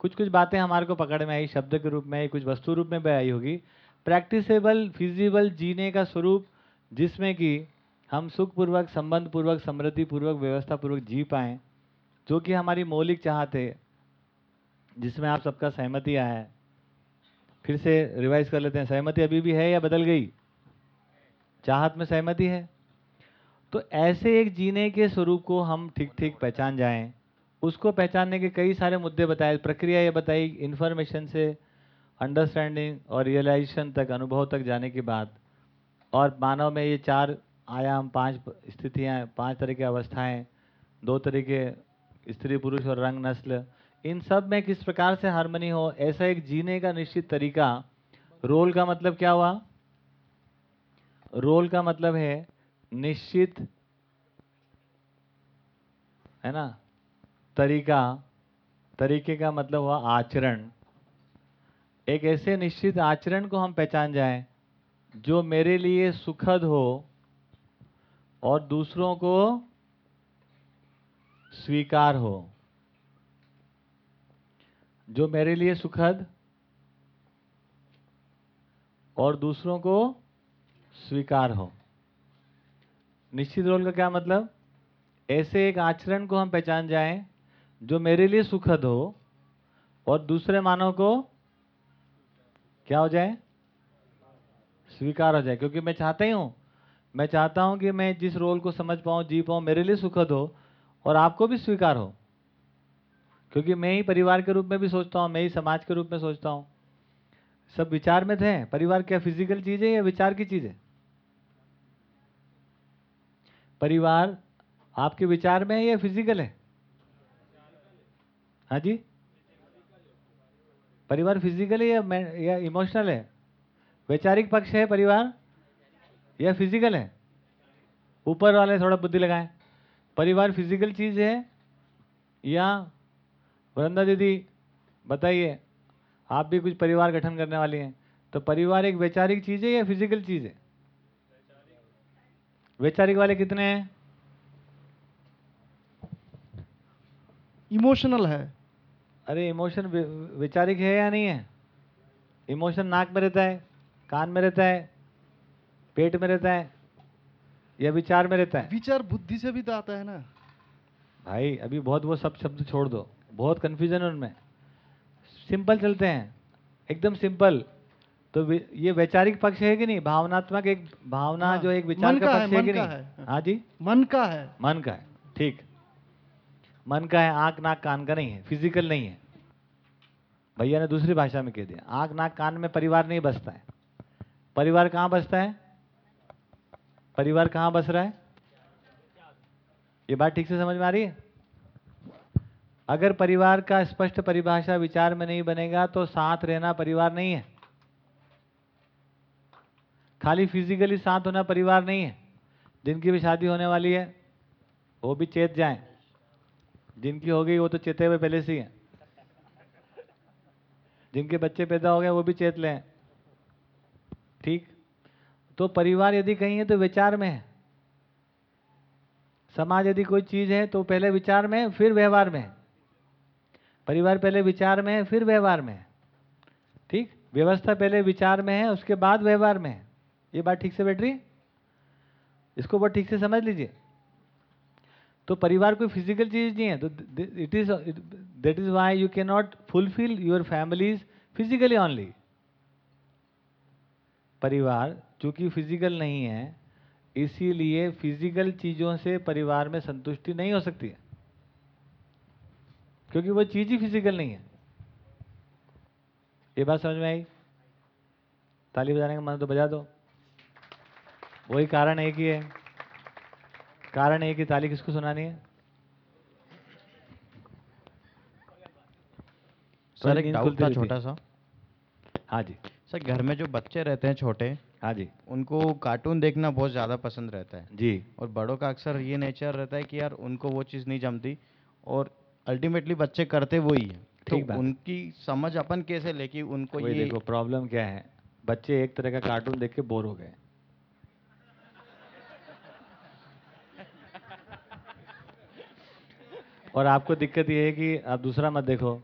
कुछ कुछ बातें हमारे को पकड़ में आई, शब्द के रूप में आई, कुछ वस्तु रूप में भी आई होगी। प्रैक्टिसेबल फिजिबल जीने का स्वरूप, जिसमें कि हम सुखपूर्वक संबंध पूर्वक समृद्धि पूर्वक व्यवस्था पूर्वक जी पाएँ, जो कि हमारी मौलिक चाहत है, जिसमें आप सबका सहमति आया है। फिर से रिवाइज कर लेते हैं। सहमति अभी भी है या बदल गई? चाहत में सहमति है। तो ऐसे एक जीने के स्वरूप को हम ठीक ठीक पहचान जाएँ। उसको पहचानने के कई सारे मुद्दे बताए, प्रक्रिया ये बताई इन्फॉर्मेशन से अंडरस्टैंडिंग और रियलाइजेशन तक, अनुभव तक जाने के बाद। और मानव में ये चार आयाम, पाँच स्थितियाँ, पाँच तरह की अवस्थाएँ, दो तरह के स्त्री, पुरुष और रंग, नस्ल, इन सब में किस प्रकार से हारमोनी हो, ऐसा एक जीने का निश्चित तरीका। रोल का मतलब क्या हुआ? रोल का मतलब है निश्चित, है ना? तरीका, तरीके का मतलब हुआ आचरण। एक ऐसे निश्चित आचरण को हम पहचान जाएँ, जो मेरे लिए सुखद हो और दूसरों को स्वीकार हो। जो मेरे लिए सुखद और दूसरों को स्वीकार हो। निश्चित रोल का क्या मतलब? ऐसे एक आचरण को हम पहचान जाएँ जो मेरे लिए सुखद हो और दूसरे मानव को क्या हो जाए? स्वीकार हो जाए। क्योंकि मैं चाहता ही हूँ। मैं चाहता हूँ कि मैं जिस रोल को समझ पाऊँ, जी पाऊँ, मेरे लिए सुखद हो और आपको भी स्वीकार हो। क्योंकि मैं ही परिवार के रूप में भी सोचता हूँ, मैं ही समाज के रूप में सोचता हूँ। सब विचार में थे। परिवार क्या फ़िज़िकल चीज़ है या विचार की चीज़ है? परिवार आपके विचार में है या फ़िज़िकल है? हाँ जी? परिवार फ़िज़िकल है या या इमोशनल है? वैचारिक पक्ष है परिवार? या फ़िज़िकल है? ऊपर वाले थोड़ा बुद्धि लगाएँ। परिवार फ़िज़िकल चीज़ है या, वृंदा दीदी, बताइए, आप भी कुछ परिवार गठन करने वाली हैं तो परिवार एक वैचारिक चीज़ है या फ़िज़िकल चीज़ है? वैचारिक वाले कितने हैं? इमोशनल है। अरे इमोशन वैचारिक है या नहीं है? इमोशन नाक में रहता है कान में रहता है पेट में रहता है या विचार में रहता है? विचार बुद्धि से भी तो आता है ना। भाई अभी बहुत वो सब शब्द छोड़ दो। बहुत कंफ्यूजन है उनमें। सिंपल चलते हैं। एकदम सिंपल तो ये वैचारिक पक्ष है कि नहीं? भावनात्मक एक भावना हाँ, जो एक विचार का का पक्ष है मन कि नहीं? हाँ। जी? मन का है। मन का है। ठीक। मन का है आँख नाक कान का नहीं है। फ़िज़िकल नहीं है। भैया ने दूसरी भाषा में कह दिया, आँख नाक कान में परिवार नहीं बसता है। परिवार कहाँ बसता है? परिवार कहाँ बस रहा है? ये बात ठीक से समझ में आ रही है? अगर परिवार का स्पष्ट परिभाषा विचार में नहीं बनेगा तो साथ रहना परिवार नहीं है। खाली फिजिकली साथ होना परिवार नहीं है। जिनकी भी शादी होने वाली है, वो भी चेत जाएँ। जिनकी हो गई, वो तो चेते हुए पहले से ही हैं। जिनके बच्चे पैदा हो गए, वो भी चेत लें। ठीक? तो परिवार यदि कहीं है तो विचार में है। समाज यदि कोई चीज़ है तो पहले विचार में फिर व्यवहार में परिवार पहले विचार में है, फिर व्यवहार में ठीक? व्यवस्था पहले विचार में है, उसके बाद व्यवहार में है। ये बात ठीक से बैठ रही? इसको बहुत ठीक से समझ लीजिए। तो परिवार कोई फ़िज़िकल चीज़ नहीं है तो it is that is why you can not fulfil your families physically only परिवार, चूँकि फ़िज़िकल नहीं है, इसीलिए फ़िज़िकल चीज़ों से परिवार में संतुष्टि नहीं हो सकती है। क्योंकि वो चीज़ ही फ़िज़िकल नहीं है। ये बात समझ में आई? ताली बजाने का मन तो बजा दो। वही कारण एक ही है। कारण एक ही ताली किसको सुनानी है? सर एक डाउट था छोटा सा। हाँ जी। सर घर में जो बच्चे रहते हैं छोटे हाँ जी। उनको कार्टून देखना बहुत ज़्यादा पसंद रहता है। जी। और बड़ों का अक्सर ये नेचर रहता है कि यार उनको वो चीज़ नहीं जमती। और अल्टीमेटली बच्चे करते वही है। ठीक तो। उनकी समझ अपन कैसे लेके उनको ये देखो प्रॉब्लम क्या है? बच्चे एक तरह का कार्टून देख के बोर हो गए। और आपको दिक्कत ये है कि आप दूसरा मत देखो।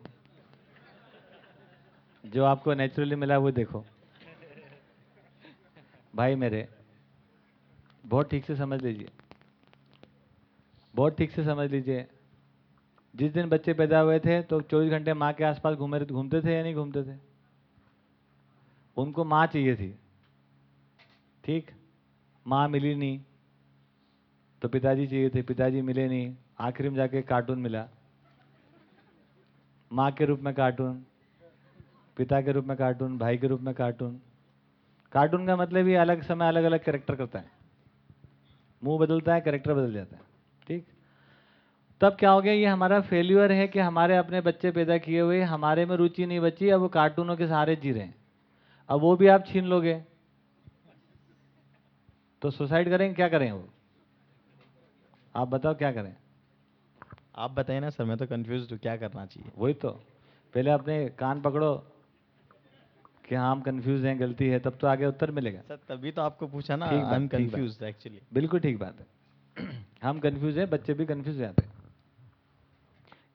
जो आपको नेचुरली मिला वो देखो। भाई मेरे, बहुत ठीक से समझ लीजिए। बहुत ठीक से समझ लीजिए। जिस दिन बच्चे पैदा हुए थे तो 24 घंटे माँ के आसपास घूमे, घूमते थे या नहीं घूमते थे? उनको माँ चाहिए थी। ठीक? माँ मिली नहीं तो पिताजी चाहिए थे। पिताजी मिले नहीं। आखिर में जाके कार्टून मिला। माँ के रूप में कार्टून, पिता के रूप में कार्टून, भाई के रूप में कार्टून। कार्टून का मतलब ये अलग समय अलग अलग कैरेक्टर करता है। मुँह बदलता है कैरेक्टर बदल जाता है। ठीक? तब क्या हो गया, ये हमारा फेल्यूअर है कि हमारे अपने बच्चे पैदा किए हुए, हमारे में रुचि नहीं बची, अब वो कार्टूनों के सहारे जी रहे हैं। अब वो भी आप छीन लोगे। तो सुसाइड करेंगे क्या करें वो? आप बताओ क्या करें? आप बताइए ना सर मैं तो कंफ्यूज हूँ क्या करना चाहिए? वही तो। पहले अपने कान पकड़ो कि हाँ हम कंफ्यूज हैं गलती है तब तो आगे उत्तर मिलेगा। सर तभी तो आपको पूछा ना आई एम। कंफ्यूज एक्चुअली बिल्कुल ठीक बात है। हम कंफ्यूज हैं बच्चे भी कंफ्यूज हो जाते हैं।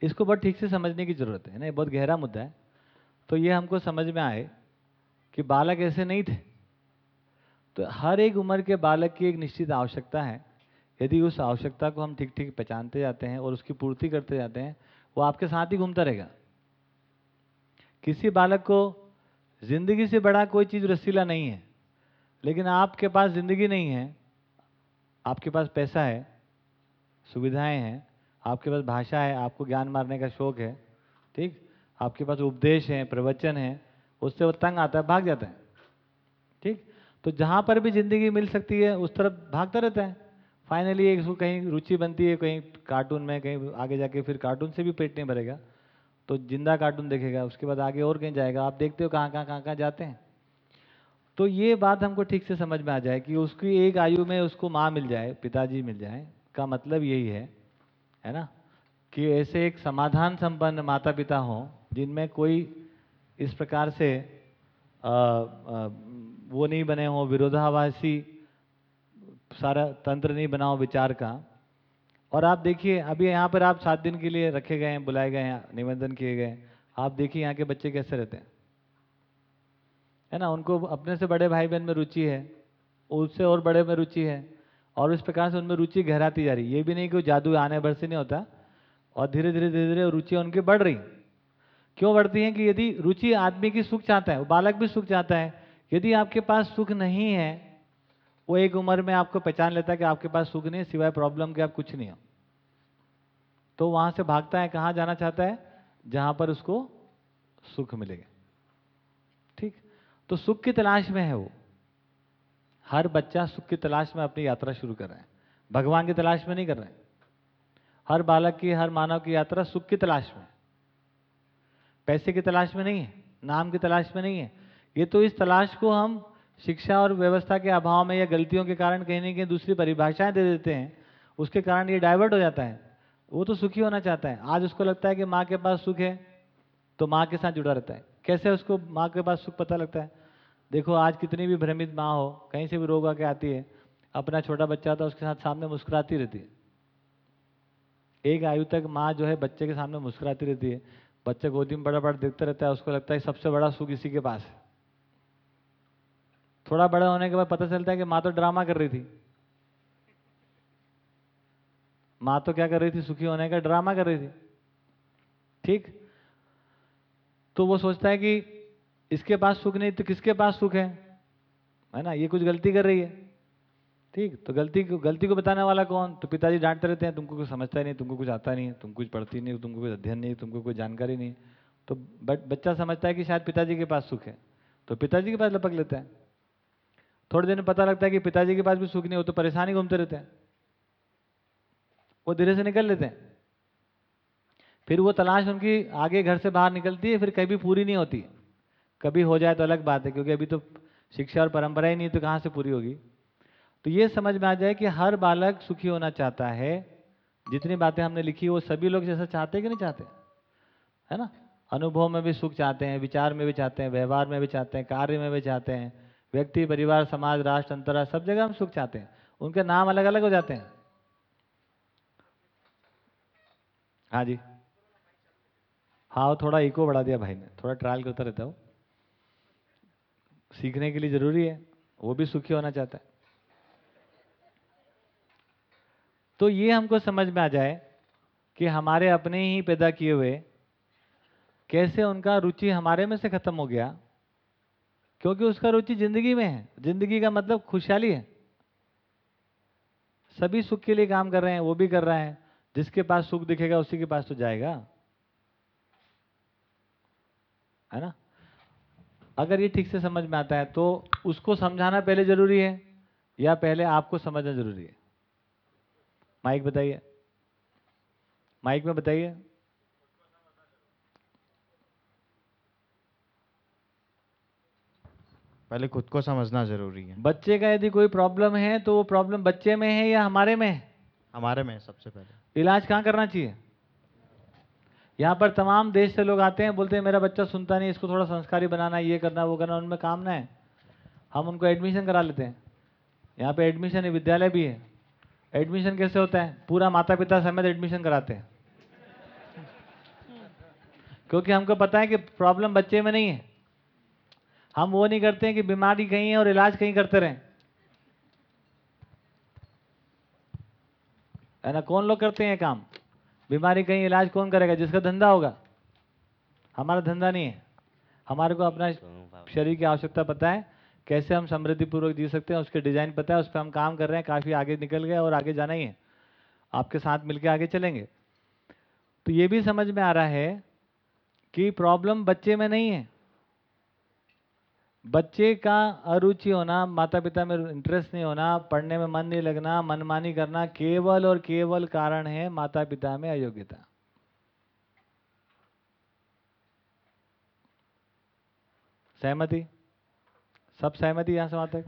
इसको बहुत ठीक से समझने की ज़रूरत है ना ये बहुत गहरा मुद्दा है। तो ये हमको समझ में आए कि बालक ऐसे नहीं थे। तो हर एक उम्र के बालक की एक निश्चित आवश्यकता है यदि उस आवश्यकता को हम ठीक ठीक पहचानते जाते हैं और उसकी पूर्ति करते जाते हैं, वो आपके साथ ही घूमता रहेगा। किसी बालक को ज़िंदगी से बड़ा कोई चीज़ रसीला नहीं है, लेकिन आपके पास ज़िंदगी नहीं है, आपके पास पैसा है, सुविधाएँ हैं, आपके पास भाषा है, आपको ज्ञान मारने का शौक है, ठीक? आपके पास उपदेश है, प्रवचन है, उससे वो तंग आता है, भाग जाता है, ठीक? तो जहाँ पर भी ज़िंदगी मिल सकती है, उस तरफ़ भागता रहता है। फाइनली एक उसको कहीं रुचि बनती है कहीं कार्टून में कहीं आगे जाके फिर कार्टून से भी पेट नहीं भरेगा। तो ज़िंदा कार्टून देखेगा उसके बाद आगे और कहीं जाएगा। आप देखते हो कहाँ कहाँ कहाँ कहाँ जाते हैं। तो ये बात हमको ठीक से समझ में आ जाए कि उसकी एक आयु में उसको माँ मिल जाए पिताजी मिल जाए का मतलब यही है है ना? कि ऐसे एक समाधान संपन्न माता पिता हों जिनमें कोई इस प्रकार से आ, आ, वो नहीं बने हों विरोधाभासी सारा तंत्र नहीं बनाओ विचार का। और आप देखिए, अभी यहाँ पर आप सात दिन के लिए रखे गए हैं, बुलाए गए हैं निवेदन किए गए आप देखिए यहाँ के बच्चे कैसे रहते हैं। है ना? उनको अपने से बड़े भाई बहन में रुचि है, उससे और बड़े में रुचि है, और इस प्रकार से उनमें रुचि गहराती जा रही है। ये भी नहीं कि जादू आने भर से नहीं होता, और धीरे धीरे धीरे धीरे रुचियाँ उनकी बढ़ रही। क्यों बढ़ती हैं? कि यदि रुचि आदमी की सुख चाहता है बालक भी सुख चाहता है। यदि आपके पास सुख नहीं है वो एक उम्र में आपको पहचान लेता है कि आपके पास सुख नहीं सिवाय प्रॉब्लम के आप कुछ नहीं हो। तो वहाँ से भागता है, कहाँ जाना चाहता है? जहाँ पर उसको सुख मिलेगा। ठीक? तो सुख की तलाश में है वो। हर बच्चा सुख की तलाश में अपनी यात्रा शुरू कर रहा है। भगवान की तलाश में नहीं कर रहे हैं। हर बालक की, हर मानव की यात्रा सुख की तलाश में पैसे की तलाश में नहीं है, नाम की तलाश में नहीं है। ये तो इस तलाश को हम शिक्षा और व्यवस्था के अभाव में या गलतियों के कारण कहीं ना कहीं दूसरी परिभाषाएँ दे देते हैं, उसके कारण ये डाइवर्ट हो जाता है। वो तो सुखी होना चाहता है। आज उसको लगता है कि माँ के पास सुख है तो माँ के साथ जुड़ा रहता है। कैसे उसको माँ के पास सुख पता लगता है? देखो, आज कितनी भी भ्रमित माँ हो, कहीं से भी रोग आके आती है, अपना छोटा बच्चा होता है उसके साथ सामने मुस्कुराती रहती है। एक आयु तक माँ जो है बच्चे के सामने मुस्कुराती रहती है। बच्चे गोदी में बड़ा बड़ा देखते रहता है, उसको लगता है सबसे बड़ा सुख इसी के पास है। थोड़ा बड़ा होने के बाद पता चलता है कि माँ तो ड्रामा कर रही थी। माँ तो क्या कर रही थी? सुखी होने का ड्रामा कर रही थी। ठीक? तो वो सोचता है कि इसके पास सुख नहीं तो किसके पास सुख है? है ना? ये कुछ गलती कर रही है। ठीक? तो गलती को गलती को बताने वाला कौन? तो पिताजी डांटते रहते हैं, तुमको कुछ समझता ही नहीं, तुमको कुछ आता नहीं तुम कुछ पढ़ती नहीं तुमको कुछ अध्ययन नहीं तुमको कोई जानकारी नहीं। तो बट बच्चा समझता है कि शायद पिताजी के पास सुख है। तो पिताजी के पास लपक लेता है। थोड़े दिन में पता लगता है कि पिताजी के पास भी सुख नहीं हो तो परेशानी घूमते रहते हैं। वो धीरे से निकल लेते हैं। फिर वो तलाश उनकी आगे घर से बाहर निकलती है, फिर कभी पूरी नहीं होती। कभी हो जाए तो अलग बात है, क्योंकि अभी तो शिक्षा और परंपरा ही नहीं तो कहाँ से पूरी होगी? तो ये समझ में आ जाए कि हर बालक सुखी होना चाहता है। जितनी बातें हमने लिखी, वो सभी लोग जैसा चाहते कि नहीं चाहते? है ना? अनुभव में भी सुख चाहते हैं, विचार में भी चाहते हैं, व्यवहार में भी चाहते हैं, कार्य में भी चाहते हैं। व्यक्ति, परिवार, समाज, राष्ट्र अंतरराष्ट्र सब जगह हम सुख चाहते हैं। उनके नाम अलग अलग हो जाते हैं। हाँ जी। हाँ वो थोड़ा इको बढ़ा दिया भाई ने। थोड़ा ट्रायल करता रहता हो। सीखने के लिए ज़रूरी है। वो भी सुखी होना चाहता है। तो ये हमको समझ में आ जाए कि हमारे अपने ही पैदा किए हुए कैसे उनका रुचि हमारे में से खत्म हो गया। क्योंकि उसका रुचि ज़िंदगी में है। ज़िंदगी का मतलब खुशहाली है। सभी सुख के लिए काम कर रहे हैं, वो भी कर रहा है। जिसके पास सुख दिखेगा, उसी के पास तो जाएगा। है ना? अगर ये ठीक से समझ में आता है तो उसको समझाना पहले ज़रूरी है, या पहले आपको समझना ज़रूरी है? माइक बताइए। माइक में बताइए। पहले खुद को समझना ज़रूरी है। बच्चे का यदि कोई प्रॉब्लम है तो वो प्रॉब्लम बच्चे में है या हमारे में है? हमारे में सबसे पहले। इलाज कहाँ करना चाहिए? यहाँ पर तमाम देश से लोग आते हैं बोलते हैं मेरा बच्चा सुनता नहीं इसको थोड़ा संस्कारी बनाना ये करना वो करना उनमें काम ना है। हम उनको एडमिशन करा लेते हैं। यहाँ पे एडमिशन है विद्यालय भी है। एडमिशन कैसे होता है? पूरा माता पिता समेत एडमिशन कराते हैं। क्योंकि हमको पता है कि प्रॉब्लम बच्चे में नहीं है। हम वो नहीं करते हैं कि बीमारी कहीं है और इलाज कहीं करते रहें। है ना? कौन लोग करते हैं काम? बीमारी कहीं इलाज कौन करेगा? जिसका धंधा होगा। हमारा धंधा नहीं है। हमारे को अपना शरीर की आवश्यकता पता है। कैसे हम समृद्धि पूर्वक जी सकते हैं, उसके डिज़ाइन पता है, उस पर हम काम कर रहे हैं, काफ़ी आगे निकल गए और आगे जाना ही है। आपके साथ मिलकर आगे चलेंगे। तो ये भी समझ में आ रहा है कि प्रॉब्लम बच्चे में नहीं है। बच्चे का अरुचि होना माता पिता में इंटरेस्ट नहीं होना, पढ़ने में मन नहीं लगना, मनमानी करना केवल और केवल कारण है माता पिता में अयोग्यता। सहमति? सब सहमति यहाँ से वहाँ तक?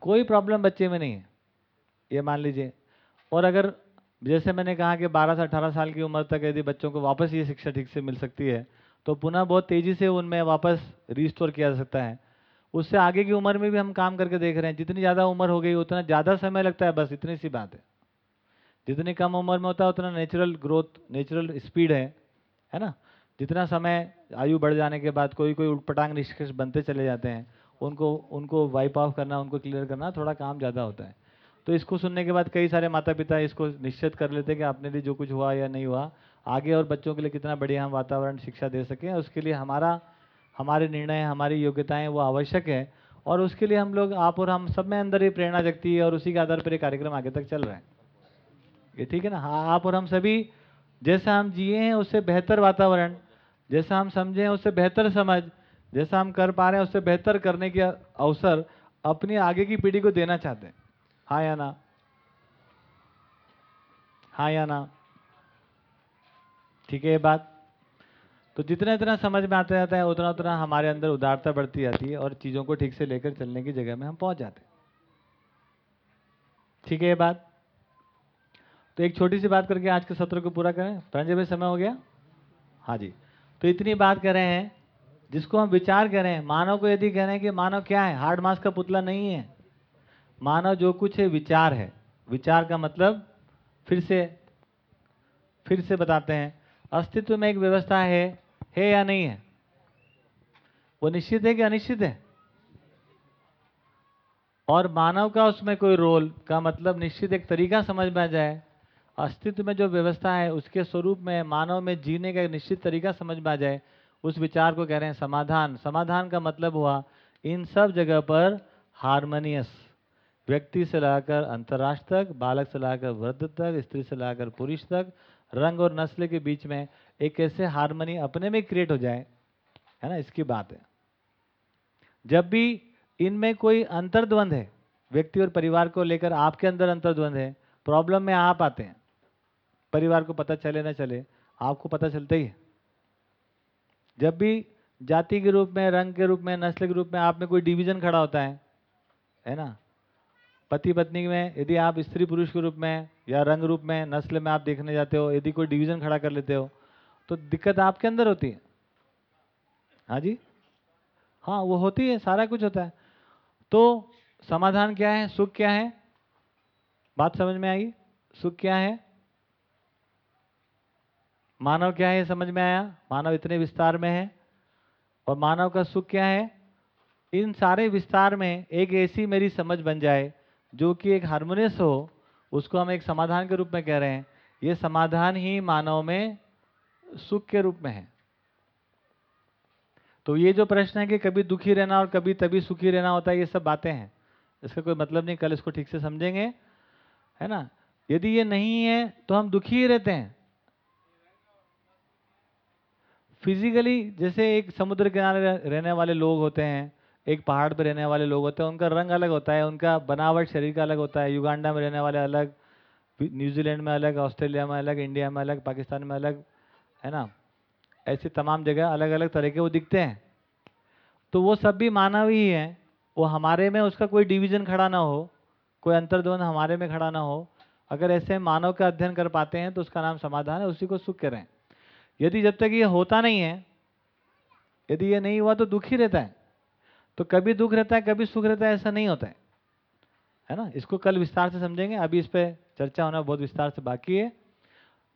कोई प्रॉब्लम बच्चे में नहीं है, ये मान लीजिए। और अगर, जैसे मैंने कहा कि 12 से 18 साल की उम्र तक यदि बच्चों को वापस ये शिक्षा ठीक से मिल सकती है तो पुनः बहुत तेज़ी से उनमें वापस रिस्टोर किया जा सकता है। उससे आगे की उम्र में भी हम काम करके देख रहे हैं, जितनी ज़्यादा उम्र हो गई, उतना ज़्यादा समय लगता है, बस इतनी सी बात है। जितनी कम उम्र में होता है, उतना नेचुरल ग्रोथ नेचुरल स्पीड है है ना? जितना समय आयु बढ़ जाने के बाद कोई कोई उठपटांग निष्कर्ष बनते चले जाते हैं, उनको उनको वाइप ऑफ़ करना, उनको क्लियर करना थोड़ा काम ज़्यादा होता है। तो इसको सुनने के बाद कई सारे माता पिता इसको निश्चित कर लेते हैं कि आपने लिए जो कुछ हुआ या नहीं हुआ आगे और बच्चों के लिए कितना बढ़िया हम वातावरण शिक्षा दे सकें, उसके लिए हमारा, हमारे निर्णय, हमारी योग्यताएँ वो आवश्यक है और उसके लिए हम लोग, आप और हम सब में अंदर ये प्रेरणा जगती है और उसी के आधार पर ये कार्यक्रम आगे तक चल रहा है। ये ठीक है ना? हाँ आप और हम सभी, जैसा हम जिए हैं उससे बेहतर वातावरण, जैसा हम समझे हैं उससे बेहतर समझ, जैसा हम कर पा रहे हैं उससे बेहतर करने के अवसर अपनी आगे की पीढ़ी को देना चाहते हैं। हाँ या ना? हाँ या ना? ठीक है ये बात? तो जितना इतना समझ में आता जाता है, उतना उतना हमारे अंदर उदारता बढ़ती जाती है और चीज़ों को ठीक से लेकर चलने की जगह में हम पहुँच जाते हैं। ठीक है ये बात? तो एक छोटी सी बात करके आज के सत्र को पूरा करें। रंजय भाई, समय हो गया? हाँ जी। तो इतनी बात कर रहे हैं, जिसको हम विचार करें मानव को यदि कह रहे हैं कि मानव क्या है? हार्ड मास का पुतला नहीं है। मानव जो कुछ है, विचार है। विचार का मतलब फिर से फिर से बताते हैं। अस्तित्व में एक व्यवस्था है है या नहीं है? वो निश्चित है कि अनिश्चित है? और मानव का उसमें कोई रोल का मतलब निश्चित एक तरीका समझ में आ जाए, अस्तित्व में जो व्यवस्था है, उसके स्वरूप में, मानव में जीने का एक निश्चित तरीका समझ में आ जाए, उस विचार को कह रहे हैं समाधान। समाधान का मतलब हुआ, इन सब जगह पर हारमोनियस व्यक्ति से लाकर अंतर्राष्ट्र तक, बालक से लाकर वृद्ध तक, स्त्री से लाकर पुरुष तक रंग और नस्ल के बीच में एक ऐसे हारमोनी अपने में क्रिएट हो जाए, है ना? इसकी बात है। जब भी इनमें कोई अंतर्द्वंद है, व्यक्ति और परिवार को लेकर आपके अंदर अंतर्द्वंद है प्रॉब्लम में आप आते हैं। परिवार को पता चले ना चले, आपको पता चलता ही है। जब भी जाति के रूप में, रंग के रूप में, नस्ल के रूप में आप में कोई डिवीज़न खड़ा होता है है ना? पति पत्नी में यदि आप स्त्री पुरुष के रूप में या रंग रूप में नस्ल में आप देखने जाते हो, यदि कोई डिवीज़न खड़ा कर लेते हो तो दिक्कत आपके अंदर होती है। हाँ जी? हाँ वो होती है, सारा कुछ होता है। तो समाधान क्या है? सुख क्या है? बात समझ में आई? सुख क्या है? मानव क्या है, समझ में आया? मानव इतने विस्तार में है। और मानव का सुख क्या है? इन सारे विस्तार में एक ऐसी मेरी समझ बन जाए जो कि एक हारमोनियस हो, उसको हम एक समाधान के रूप में कह रहे हैं। ये समाधान ही मानव में सुख के रूप में है। तो ये जो प्रश्न है कि कभी दुखी रहना और कभी तभी सुखी रहना होता है, ये सब बातें हैं। इसका कोई मतलब नहीं, कल इसको ठीक से समझेंगे, है ना? यदि ये नहीं है तो हम दुखी ही रहते हैं। फिजिकली जैसे एक समुद्र किनारे रहने वाले लोग होते हैं एक पहाड़ पर रहने वाले लोग होते हैं, उनका रंग अलग होता है, उनका बनावट शरीर का अलग होता है। युगांडा में रहने वाले अलग, न्यूजीलैंड में अलग, ऑस्ट्रेलिया में अलग, इंडिया में अलग, पाकिस्तान में अलग, है ना? ऐसी तमाम जगह अलग अलग तरह के वो दिखते हैं। तो वो सब भी मानव ही हैं। वो हमारे में उसका कोई डिवीज़न खड़ा ना हो, कोई अंतर्द्वंद हमारे में खड़ा ना हो, अगर ऐसे मानव का अध्ययन कर पाते हैं तो उसका नाम समाधान है, उसी को सुख करें। यदि जब तक ये होता नहीं है, यदि ये नहीं हुआ तो दुख रहता है। तो कभी दुख रहता है, कभी सुख रहता है, ऐसा नहीं होता है। है ना? इसको कल विस्तार से समझेंगे। अभी इस पर चर्चा होना बहुत विस्तार से बाकी है।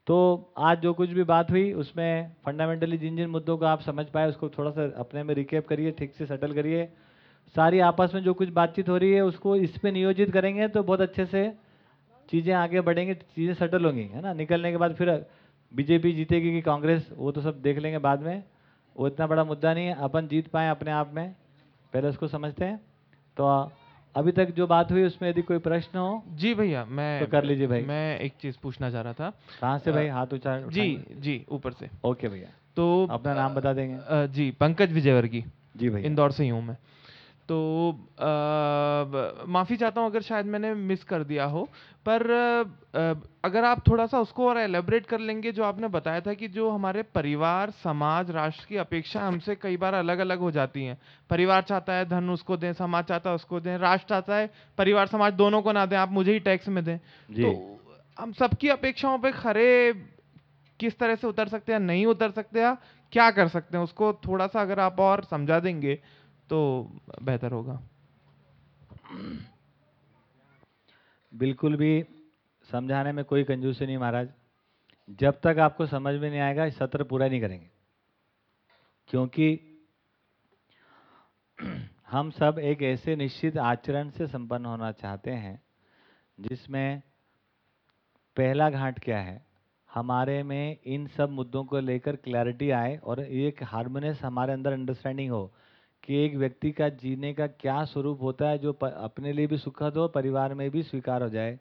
तो आज जो कुछ भी बात हुई, उसमें फंडामेंटली जिन जिन मुद्दों को आप समझ पाए, उसको थोड़ा सा अपने में रिकेप करिए, ठीक से सेटल करिए। सारी आपस में जो कुछ बातचीत हो रही है, उसको इस पर नियोजित करेंगे तो बहुत अच्छे से चीज़ें आगे बढ़ेंगी, चीज़ें सेटल होंगी, है ना? निकलने के बाद फिर बीजेपी जीतेगी कि कांग्रेस, वो तो सब देख लेंगे बाद में। वो इतना बड़ा मुद्दा नहीं है। अपन जीत पाए अपने आप में। पहले उसको समझते हैं? तो अभी तक जो बात हुई उसमें यदि कोई प्रश्न हो जी भैया मैं तो कर लीजिए भाई। मैं एक चीज़ पूछना चाह रहा था। कहाँ से भाई? हाथ ऊँचा जी जी ऊपर से। ओके भैया। तो अपना नाम बता देंगे। जी पंकज विजयवर्गीय। जी भाई इंदौर से ही हूँ मैं। तो माफ़ी चाहता हूँ अगर शायद मैंने मिस कर दिया हो पर अगर आप थोड़ा सा उसको और एलेबरेट कर लेंगे जो आपने बताया था कि जो हमारे परिवार समाज राष्ट्र की अपेक्षा हमसे कई बार अलग अलग हो जाती हैं। परिवार चाहता है धन उसको दें समाज चाहता है उसको दें राष्ट्र चाहता है परिवार समाज दोनों को ना दें आप मुझे ही टैक्स में दें। तो हम सबकी अपेक्षाओं पर खरे किस तरह से उतर सकते हैं नहीं उतर सकते हैं क्या कर सकते हैं उसको थोड़ा सा अगर आप और समझा देंगे तो बेहतर होगा। बिल्कुल भी समझाने में कोई कंजूसी नहीं महाराज। जब तक आपको समझ में नहीं आएगा, सत्र पूरा नहीं करेंगे। क्योंकि हम सब एक ऐसे निश्चित आचरण से संपन्न होना चाहते हैं, जिसमें पहला घाट क्या है? हमारे में इन सब मुद्दों को लेकर क्लैरिटी आए और एक हारमोनियस हमारे अंदर अंडरस्टैंडिंग हो। कि एक व्यक्ति का जीने का क्या स्वरूप होता है जो अपने लिए भी सुखद हो, परिवार में भी स्वीकार हो जाए?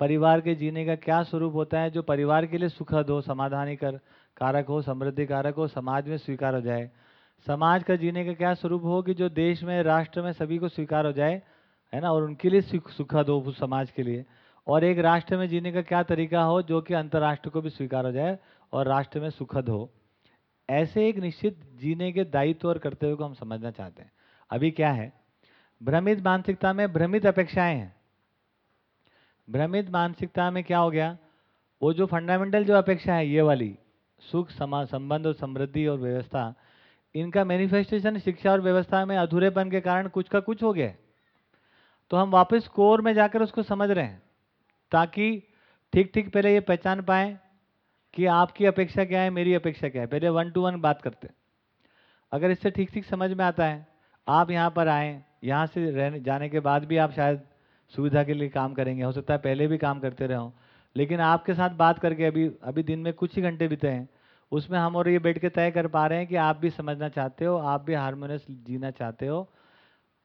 परिवार के जीने का क्या स्वरूप होता है जो परिवार के लिए सुखद हो समाधानी कर कारक हो समृद्धि कारक हो, समाज में स्वीकार हो जाए? समाज का जीने का क्या स्वरूप हो कि जो देश में, राष्ट्र में सभी को स्वीकार हो जाए? है ना? और उनके लिए सुख, सुखद हो उस समाज के लिए। और एक राष्ट्र में जीने का क्या तरीका हो जो कि अंतर्राष्ट्र को भी स्वीकार हो जाए और राष्ट्र में सुखद हो? ऐसे एक निश्चित जीने के दायित्व और कर्तव्य को हम समझना चाहते हैं। अभी क्या है? भ्रमित मानसिकता में भ्रमित अपेक्षाएँ हैं। भ्रमित मानसिकता में क्या हो गया? वो जो फंडामेंटल जो अपेक्षा है, ये वाली, सुख, समा, संबंध और समृद्धि और व्यवस्था, इनका मैनिफेस्टेशन शिक्षा और व्यवस्था में अधूरेपन के कारण कुछ का कुछ हो गया। तो हम वापस कोर में जाकर उसको समझ रहे हैं, ताकि ठीक ठीक पहले ये पहचान पाएँ कि आपकी अपेक्षा क्या है, मेरी अपेक्षा क्या है? पहले वन टू वन बात करते अगर इससे ठीक ठीक समझ में आता है, आप यहाँ पर आए, यहाँ से रहने, जाने के बाद भी आप शायद सुविधा के लिए काम करेंगे। हो सकता है पहले भी काम करते रहे लेकिन आपके साथ बात करके अभी अभी दिन में कुछ ही घंटे बीते हैं, उसमें हम और ये बैठ के तय कर पा रहे हैं कि आप भी समझना चाहते हो, आप भी हारमोनियस जीना चाहते हो।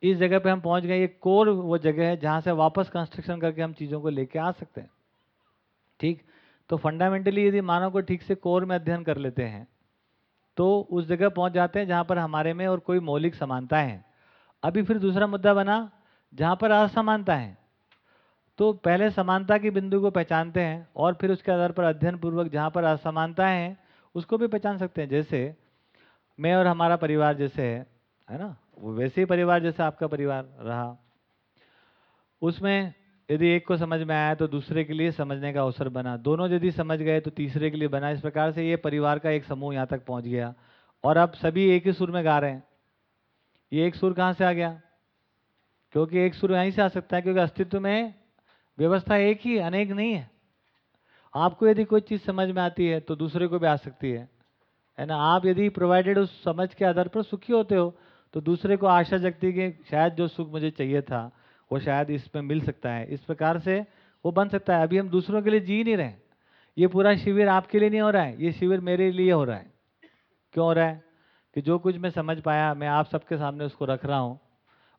इस जगह पे हम पहुँच गए, ये कोर वो जगह है जहाँ से वापस कंस्ट्रक्शन करके हम चीज़ों को लेके आ सकते हैं। ठीक? तो फंडामेंटली यदि मानव को ठीक से कोर में अध्ययन कर लेते हैं तो उस जगह पहुँच जाते हैं जहाँ पर हमारे में और कोई मौलिक समानताएँ हैं। अभी फिर दूसरा मुद्दा बना, जहाँ पर असमानता है। तो पहले समानता की बिंदु को पहचानते हैं और फिर उसके आधार पर अध्ययन पूर्वक जहाँ पर असमानताएँ हैं, उसको भी पहचान सकते हैं। जैसे मैं और हमारा परिवार जैसे है है ना? वो वैसे ही परिवार जैसे आपका परिवार रहा। उसमें यदि एक को समझ में आया तो दूसरे के लिए समझने का अवसर बना। दोनों यदि समझ गए तो तीसरे के लिए बना। इस प्रकार से ये परिवार का एक समूह यहाँ तक पहुँच गया। और अब सभी एक ही सुर में गा रहे हैं। ये एक सुर कहाँ से आ गया? क्योंकि एक सुर यहीं से आ सकता है, क्योंकि अस्तित्व में व्यवस्था एक ही अनेक नहीं है। आपको यदि कोई चीज़ समझ में आती है तो दूसरे को भी आ सकती है। है ना? आप यदि प्रोवाइडेड उस समझ के आधार पर सुखी होते हो तो दूसरे को आशा जगती है कि शायद जो सुख मुझे चाहिए था वो शायद इसमें मिल सकता है। इस प्रकार से वो बन सकता है। अभी हम दूसरों के लिए जी नहीं रहे ये पूरा शिविर आपके लिए नहीं हो रहा है। ये शिविर मेरे लिए हो रहा है। क्यों हो रहा है? कि जो कुछ मैं समझ पाया, मैं आप सबके सामने उसको रख रहा हूँ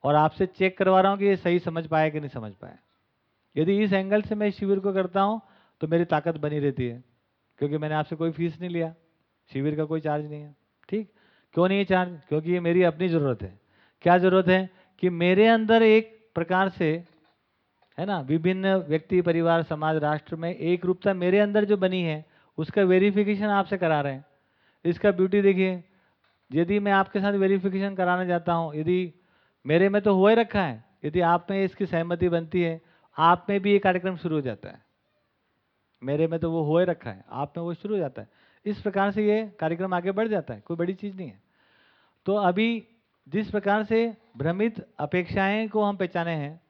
और आपसे चेक करवा रहा हूँ कि ये सही समझ पाया कि नहीं समझ पाया। यदि इस एंगल से मैं शिविर को करता हूँ तो मेरी ताकत बनी रहती है। क्योंकि मैंने आपसे कोई फ़ीस नहीं लिया। शिविर का कोई चार्ज नहीं है। ठीक? क्यों नहीं चार्ज? क्योंकि ये मेरी अपनी ज़रूरत है। क्या ज़रूरत है? कि मेरे अंदर एक प्रकार से, है ना, विभिन्न व्यक्ति, परिवार, समाज, राष्ट्र में एक रूपता मेरे अंदर जो बनी है, उसका वेरिफिकेशन आपसे करा रहे हैं। इसका ब्यूटी देखिए, यदि मैं आपके साथ वेरिफिकेशन कराने जाता हूँ, यदि मेरे में तो हो ही रखा है, यदि आप में इसकी सहमति बनती है, आप में भी ये कार्यक्रम शुरू हो जाता है। मेरे में तो वो हो ही रखा है, आप में वो शुरू हो जाता है। इस प्रकार से ये कार्यक्रम आगे बढ़ जाता है, कोई बड़ी चीज़ नहीं है। तो अभी जिस प्रकार से भ्रमित अपेक्षाएँ को हम पहचाने हैं,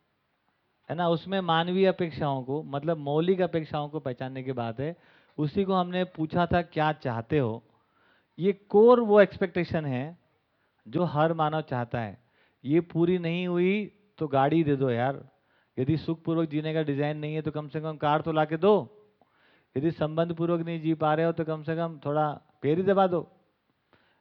है ना? उसमें मानवीय अपेक्षाओं को मतलब मौलिक अपेक्षाओं को पहचानने की बात है। उसी को हमने पूछा था, क्या चाहते हो? ये कोर वो एक्सपेक्टेशन है, जो हर मानव चाहता है। ये पूरी नहीं हुई तो गाड़ी दे दो यार। यदि सुखपूर्वक जीने का डिज़ाइन नहीं है तो कम से कम कार तो ला के दो। यदि संबंध पूर्वक नहीं जी पा रहे हो तो कम से कम थोड़ा पैर ही दबा दो।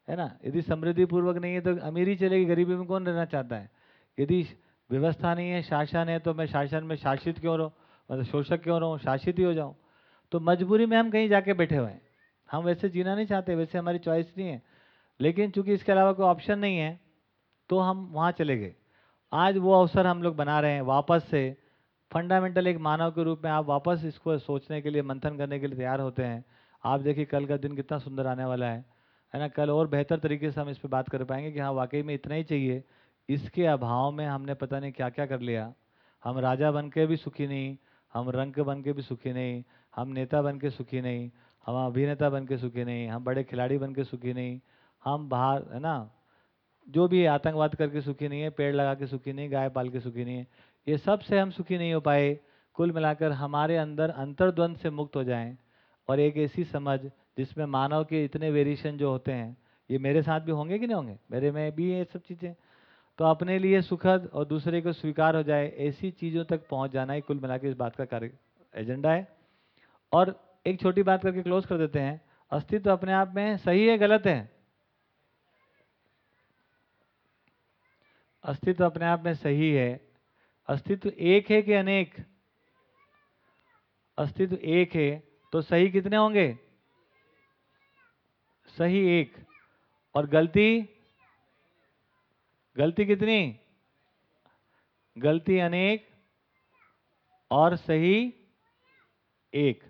है ना? यदि समृद्धि पूर्वक नहीं है तो अमीरी चलेगी, गरीबी में कौन रहना चाहता है? यदि व्यवस्था नहीं है, शासन है तो मैं शासन में शासित क्यों रहूँ? मतलब शोषक क्यों रहूँ? शासित ही हो जाऊँ। तो मजबूरी में हम कहीं जाके बैठे हुए हैं। हम वैसे जीना नहीं चाहते, वैसे हमारी चॉइस नहीं है। लेकिन चूँकि इसके अलावा कोई ऑप्शन नहीं है तो हम वहाँ चले गए। आज वो अवसर हम लोग बना रहे हैं, वापस से। फंडामेंटल एक मानव के रूप में आप वापस इसको सोचने के लिए, मंथन करने के लिए तैयार होते हैं। आप देखिए, कल का दिन कितना सुंदर आने वाला है। है ना? कल और बेहतर तरीके से हम इस पर बात कर पाएँगे कि हाँ वाकई में इतना ही चाहिए। इसके अभाव में हमने पता नहीं क्या क्या कर लिया। हम राजा बन के भी सुखी नहीं, हम रंग बन के भी सुखी नहीं, हम नेता बन के सुखी नहीं, हम अभिनेता बन के सुखी नहीं, हम बड़े खिलाड़ी बन के सुखी नहीं, हम बाहर, है ना? जो भी आतंकवाद करके सुखी नहीं है, पेड़ लगा के सुखी नहीं, गाय पाल के सुखी नहीं है, ये सबसे हम सुखी नहीं हो पाए। कुल मिलाकर हमारे अंदर अंतर्द्वंद से मुक्त हो जाएँ और एक ऐसी समझ जिसमें मानव के इतने वेरिएशन जो होते हैं, ये मेरे साथ भी होंगे कि नहीं होंगे? मेरे में भी ये सब चीज़ें। तो अपने लिए सुखद और दूसरे को स्वीकार हो जाए, ऐसी चीज़ों तक पहुँच जाना ही कुल मिला इस बात का कार्य एजेंडा है। और एक छोटी बात करके क्लोज कर देते हैं। अस्तित्व अपने आप में सही है, गलत है? अस्तित्व अपने आप में सही है। अस्तित्व एक है कि अनेक? अस्तित्व एक है तो सही कितने होंगे? सही एक। और गलती? गलती कितनी? गलती अनेक और सही एक।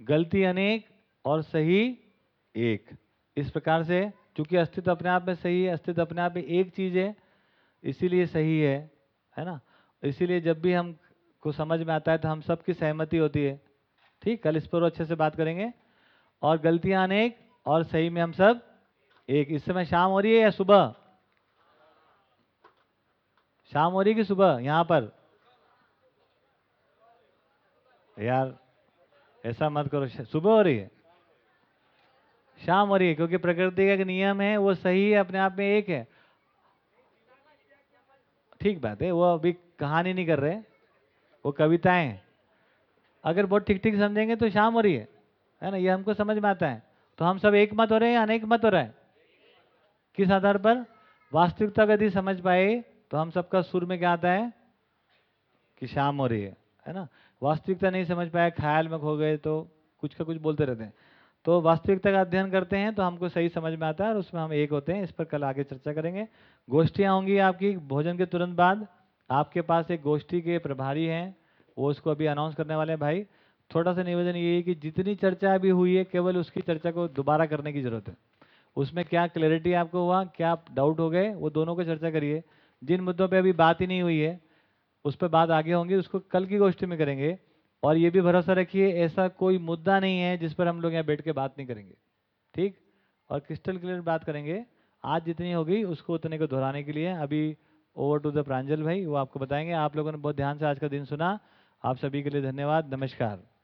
गलती अनेक और सही एक। इस प्रकार से चूँकि अस्तित्व अपने आप में सही है, अस्तित्व अपने आप में एक चीज़ है, इसीलिए सही है है ना? इसीलिए जब भी हम को समझ में आता है तो हम सबकी सहमति होती है। ठीक, कल इस पर अच्छे से बात करेंगे। और गलतियाँ अनेक और सही में हम सब एक। इस समय शाम हो रही है या सुबह? शाम हो रही है कि सुबह? यहाँ पर। यार, ऐसा मत करो सुबह हो रही है। शाम हो रही है, क्योंकि प्रकृति का एक नियम है, वो सही है, अपने आप में एक है। ठीक बात है, वो अभी कहानी नहीं कर रहे, वो कविताएँ अगर बहुत ठीक ठीक समझेंगे तो शाम हो रही है। है ना? ये हमको समझ में आता है। तो हम सब एक मत हो रहे हैं अनेक मत हो रहा है? किस आधार पर? वास्तविकता यदि समझ पाए तो हम सबका सुर में क्या आता है? कि शाम हो रही है है ना? वास्तविकता नहीं समझ पाए, ख्याल में खो गए तो कुछ का कुछ बोलते रहते हैं। तो वास्तविकता का अध्ययन करते हैं तो हमको सही समझ में आता है और उसमें हम एक होते हैं। इस पर कल आगे चर्चा करेंगे। गोष्ठियाँ होंगी आपकी भोजन के तुरंत बाद। आपके पास एक गोष्ठी के प्रभारी हैं, वो उसको अभी अनाउंस करने वाले हैं भाई। थोड़ा सा निवेदन ये है कि जितनी चर्चा अभी हुई है, केवल उसकी चर्चा को दोबारा करने की ज़रूरत है। उसमें क्या क्लैरिटी आपको हुआ, क्या आप डाउट हो गए, वो दोनों को चर्चा करिए। जिन मुद्दों पे अभी बात ही नहीं हुई है, उस पर बात आगे होंगी, उसको कल की गोष्ठी में करेंगे। और ये भी भरोसा रखिए, ऐसा कोई मुद्दा नहीं है जिस पर हम लोग यहाँ बैठ के बात नहीं करेंगे। ठीक? और क्रिस्टल क्लियर बात करेंगे। आज जितनी होगी, उसको उतने को दोहराने के लिए अभी ओवर टू द प्रांजल भाई, वो आपको बताएँगे। आप लोगों ने बहुत ध्यान से आज का दिन सुना। आप सभी के लिए धन्यवाद। नमस्कार।